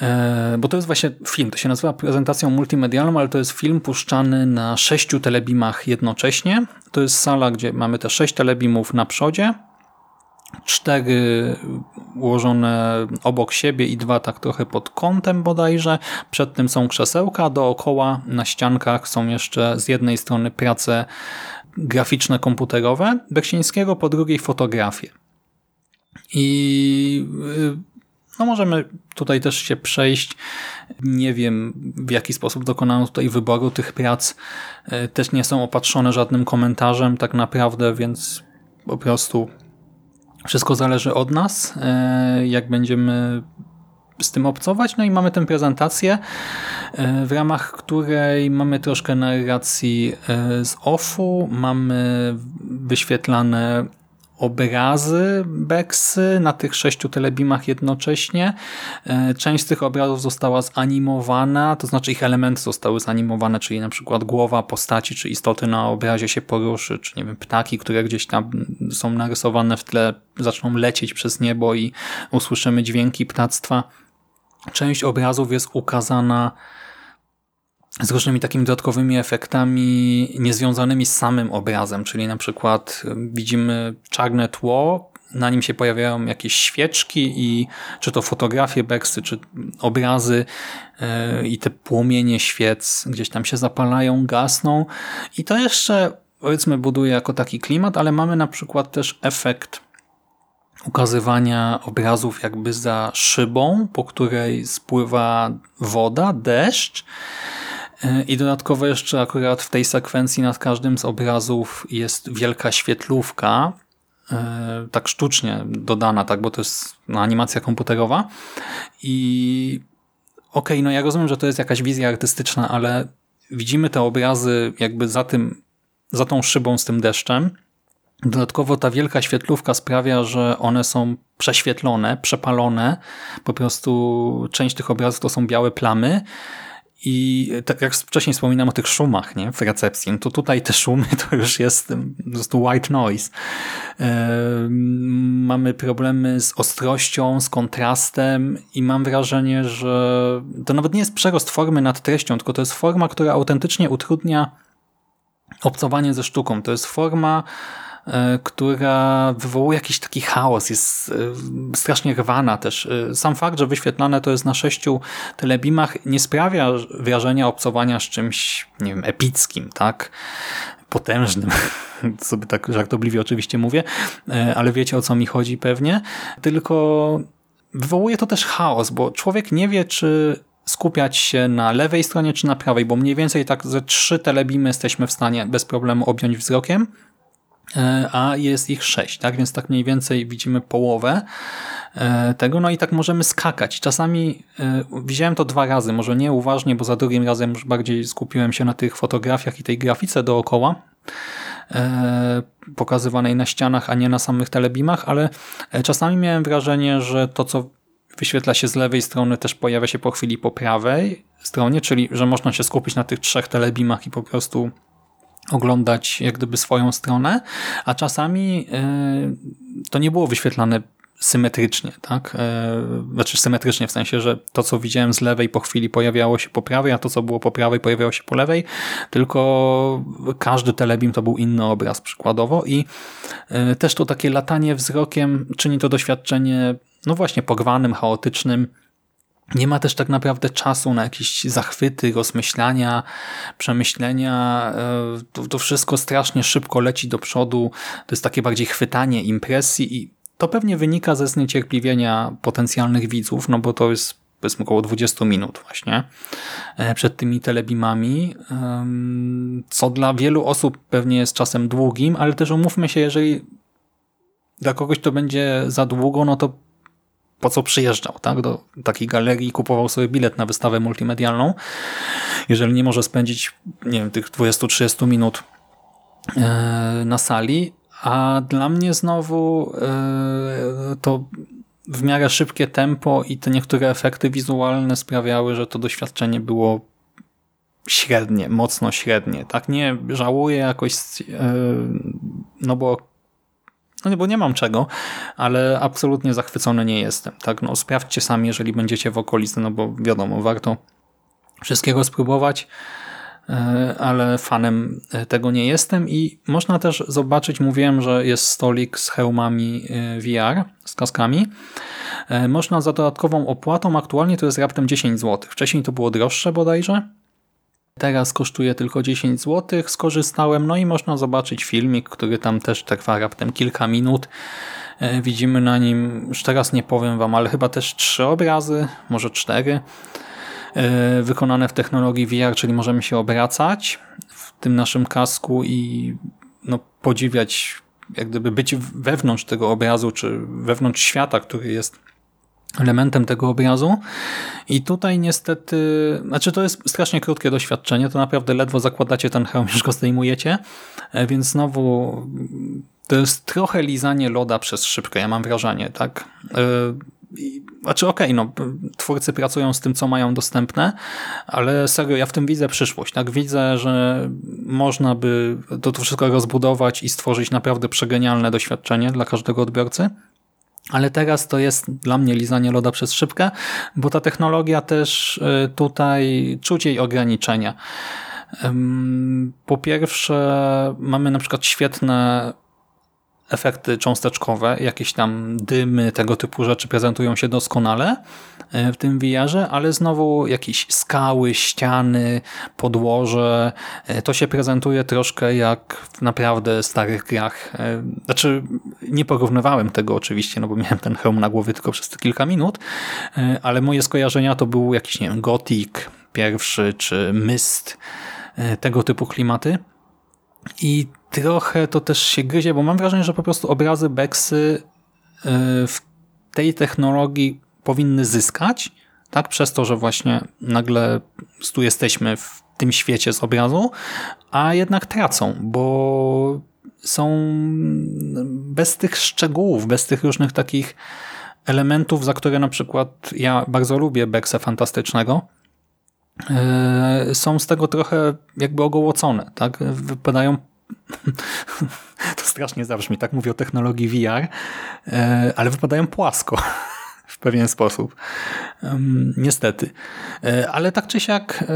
e, bo to jest właśnie film, to się nazywa prezentacją multimedialną, ale to jest film puszczany na sześciu telebimach jednocześnie. To jest sala, gdzie mamy te sześć telebimów na przodzie, cztery ułożone obok siebie i dwa tak trochę pod kątem bodajże. Przed tym są krzesełka, dookoła na ściankach są jeszcze z jednej strony prace graficzne, komputerowe Beksińskiego, po drugiej fotografię. I y, no możemy tutaj też się przejść. Nie wiem, w jaki sposób dokonano tutaj wyboru tych prac. Y, też nie są opatrzone żadnym komentarzem tak naprawdę, więc po prostu wszystko zależy od nas, y, jak będziemy z tym obcować. No i mamy tę prezentację, e, w ramach której mamy troszkę narracji e, z OFU, mamy wyświetlane obrazy Beksy na tych sześciu telebimach jednocześnie. E, część z tych obrazów została zanimowana, to znaczy ich elementy zostały zanimowane, czyli na przykład głowa postaci czy istoty na obrazie się poruszy, czy nie wiem, ptaki, które gdzieś tam są narysowane w tle, zaczną lecieć przez niebo i usłyszymy dźwięki ptactwa. Część obrazów jest ukazana z różnymi takimi dodatkowymi efektami niezwiązanymi z samym obrazem, czyli na przykład widzimy czarne tło, na nim się pojawiają jakieś świeczki i czy to fotografie Beksy, czy obrazy yy, i te płomienie świec gdzieś tam się zapalają, gasną i to jeszcze powiedzmy buduje jako taki klimat, ale mamy na przykład też efekt ukazywania obrazów jakby za szybą, po której spływa woda, deszcz. E, I dodatkowo jeszcze akurat w tej sekwencji nad każdym z obrazów jest wielka świetlówka, e, tak sztucznie dodana, tak, bo to jest no, animacja komputerowa. I okej, okay, no ja rozumiem, że to jest jakaś wizja artystyczna, ale widzimy te obrazy jakby za tym, za tą szybą z tym deszczem Dodatkowo ta wielka świetlówka sprawia, że one są prześwietlone, przepalone. Po prostu część tych obrazów to są białe plamy. I tak jak wcześniej wspominałem o tych szumach nie? w recepcji, no to tutaj te szumy to już jest po prostu white noise. Mamy problemy z ostrością, z kontrastem i mam wrażenie, że to nawet nie jest przerost formy nad treścią, tylko to jest forma, która autentycznie utrudnia obcowanie ze sztuką. To jest forma która wywołuje jakiś taki chaos, jest e, strasznie rwana też. E, sam fakt, że wyświetlane to jest na sześciu telebimach nie sprawia wrażenia obcowania z czymś, nie wiem, epickim, tak? Potężnym, [laughs] sobie tak żartobliwie oczywiście mówię, ale wiecie o co mi chodzi pewnie, tylko wywołuje to też chaos, bo człowiek nie wie, czy skupiać się na lewej stronie czy na prawej, bo mniej więcej tak ze trzy telebimy jesteśmy w stanie bez problemu objąć wzrokiem, E, a jest ich sześć, tak? Więc tak mniej więcej widzimy połowę e, tego, no i tak możemy skakać. Czasami e, widziałem to dwa razy, może nie uważnie, bo za drugim razem już bardziej skupiłem się na tych fotografiach i tej grafice dookoła pokazywanej na ścianach, a nie na samych telebimach, ale czasami miałem wrażenie, że to, co wyświetla się z lewej strony, też pojawia się po chwili po prawej stronie, czyli że można się skupić na tych trzech telebimach i po prostu oglądać jak gdyby swoją stronę, a czasami e, to nie było wyświetlane symetrycznie, tak? E, znaczy symetrycznie w sensie, że to, co widziałem z lewej po chwili pojawiało się po prawej, a to, co było po prawej pojawiało się po lewej, tylko każdy telebim to był inny obraz przykładowo i e, też to takie latanie wzrokiem czyni to doświadczenie no właśnie pogwanym, chaotycznym, Nie ma też tak naprawdę czasu na jakieś zachwyty, rozmyślania, przemyślenia. E, to, to wszystko strasznie szybko leci do przodu. To jest takie bardziej chwytanie impresji i to pewnie wynika ze zniecierpliwienia potencjalnych widzów, no bo to jest powiedzmy około 20 minut właśnie e, przed tymi telebimami, co dla wielu osób pewnie jest czasem długim, ale też umówmy się, jeżeli dla kogoś to będzie za długo, no to po co przyjeżdżał tak, do takiej galerii kupował sobie bilet na wystawę multimedialną, jeżeli nie może spędzić nie wiem, tych 20-30 minut e, na sali, a dla mnie znowu e, to w miarę szybkie tempo i te niektóre efekty wizualne sprawiały, że to doświadczenie było średnie, mocno średnie. Tak nie żałuję jakoś, e, no bo no bo nie mam czego, ale absolutnie zachwycony nie jestem. Tak, no sprawdźcie sami, jeżeli będziecie w okolicy, no bo wiadomo, warto wszystkiego spróbować, e, ale fanem e, tego nie jestem i można też zobaczyć, mówiłem, że jest stolik z hełmami e, VR, z kaskami. Można za dodatkową opłatą, aktualnie to jest raptem 10 zł. Wcześniej to było droższe bodajże, Teraz kosztuje tylko 10 zł, skorzystałem, no i można zobaczyć filmik, który tam też trwa raptem kilka minut. E, widzimy na nim, już teraz nie powiem wam, ale chyba też trzy obrazy, może cztery, e, wykonane w technologii VR, czyli możemy się obracać w tym naszym kasku i no, podziwiać, jak gdyby być wewnątrz tego obrazu, czy wewnątrz świata, który jest elementem tego obrazu. I tutaj niestety, znaczy to jest strasznie krótkie doświadczenie, to naprawdę ledwo zakładacie ten hełm, już go zdejmujecie, e, więc znowu to jest trochę lizanie loda przez szybkę, ja mam wrażenie, tak? E, znaczy okej, okay, no, twórcy pracują z tym, co mają dostępne, ale serio, ja w tym widzę przyszłość, tak? Widzę, że można by to, to wszystko rozbudować i stworzyć naprawdę przegenialne doświadczenie dla każdego odbiorcy. Ale teraz to jest dla mnie lizanie loda przez szybkę, bo ta technologia też y, tutaj czuć jej ograniczenia. Po pierwsze, mamy na przykład świetne efekty cząsteczkowe, jakieś tam dymy, tego typu rzeczy prezentują się doskonale e, w tym VR-ze, ale znowu jakieś skały, ściany, podłoże, e, to się prezentuje troszkę jak w naprawdę starych grach. E, znaczy, nie porównywałem tego oczywiście, no bo miałem ten hełm na głowie tylko przez te kilka minut, ale moje skojarzenia to był jakiś, nie wiem, Gothic pierwszy, czy Myst, tego typu klimaty. I trochę to też się gryzie, bo mam wrażenie, że po prostu obrazy Bexy e, w tej technologii powinny zyskać, tak przez to, że właśnie nagle tu jesteśmy w tym świecie z obrazu, a jednak tracą, bo są bez tych szczegółów, bez tych różnych takich elementów, za które na przykład ja bardzo lubię Bexa Fantastycznego, e, są z tego trochę jakby ogołocone, tak? Wypadają [laughs] to strasznie zabrzmi, tak mówię o technologii VR, e, ale wypadają płasko [laughs] w pewien sposób. Niestety. E, ale tak czy siak e,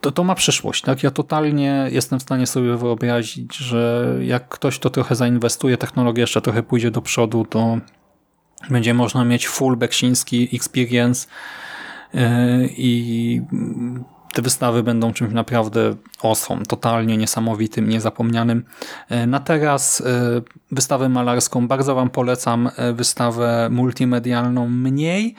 to, to ma przyszłość. Tak? Ja totalnie jestem w stanie sobie wyobrazić, że jak ktoś to trochę zainwestuje, technologia jeszcze trochę pójdzie do przodu, to będzie można mieć full Beksiński experience i te wystawy będą czymś naprawdę awesome, totalnie niesamowitym, niezapomnianym. E, na teraz e, wystawę malarską bardzo Wam polecam, e, wystawę multimedialną mniej,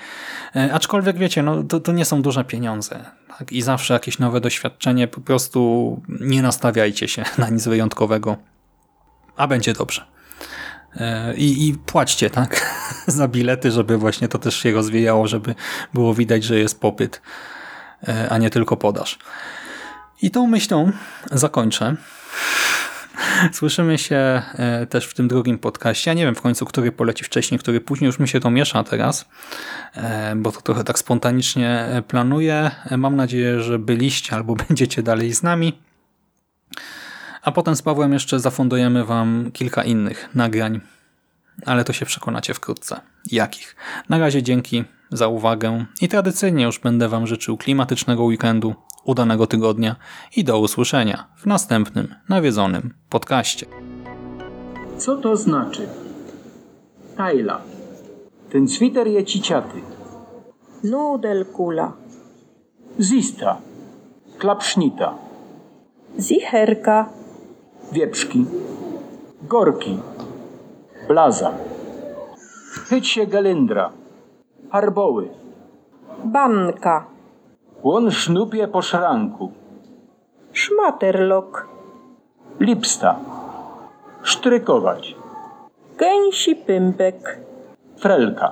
aczkolwiek wiecie, no, to, to nie są duże pieniądze tak? i zawsze jakieś nowe doświadczenie, po prostu nie nastawiajcie się [laughs] na nic wyjątkowego, a będzie dobrze. I, I płaćcie tak [laughs] za bilety, żeby właśnie to też się rozwijało, żeby było widać, że jest popyt. E, a nie tylko podaż. I tą myślą zakończę. Słyszymy się e, też w tym drugim podcaście. Ja nie wiem w końcu, który poleci wcześniej, który później. Już mi się to miesza teraz, e, bo to trochę tak spontanicznie planuję. Mam nadzieję, że byliście albo [laughs] będziecie dalej z nami. A potem z Pawłem jeszcze zafundujemy Wam kilka innych nagrań, ale to się przekonacie wkrótce. Jakich? Na razie dzięki za uwagę i tradycyjnie już będę Wam życzył klimatycznego weekendu, udanego tygodnia i do usłyszenia w następnym nawiedzonym podcaście. Co to znaczy? Tajla. Ten switer je ciciaty. Nudelkula. Zista. Klapsznita. Zicherka. Wieprzki. Gorki. Blaza. Chyć się galindra. Harboły. Banka. Łon sznupie po szranku. Szmaterlok. Lipsta. Sztrykować. Gęsi pympek. Frelka.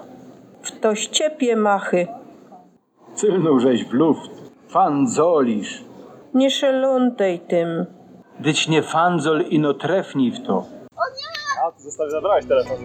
W to ściepie machy. Cylnął żeś w luft. Fanzolisz. Nie szelątej tym. Dyć nie fanzol ino trefnij w to. A, ty zostawię zabrałeś telefon.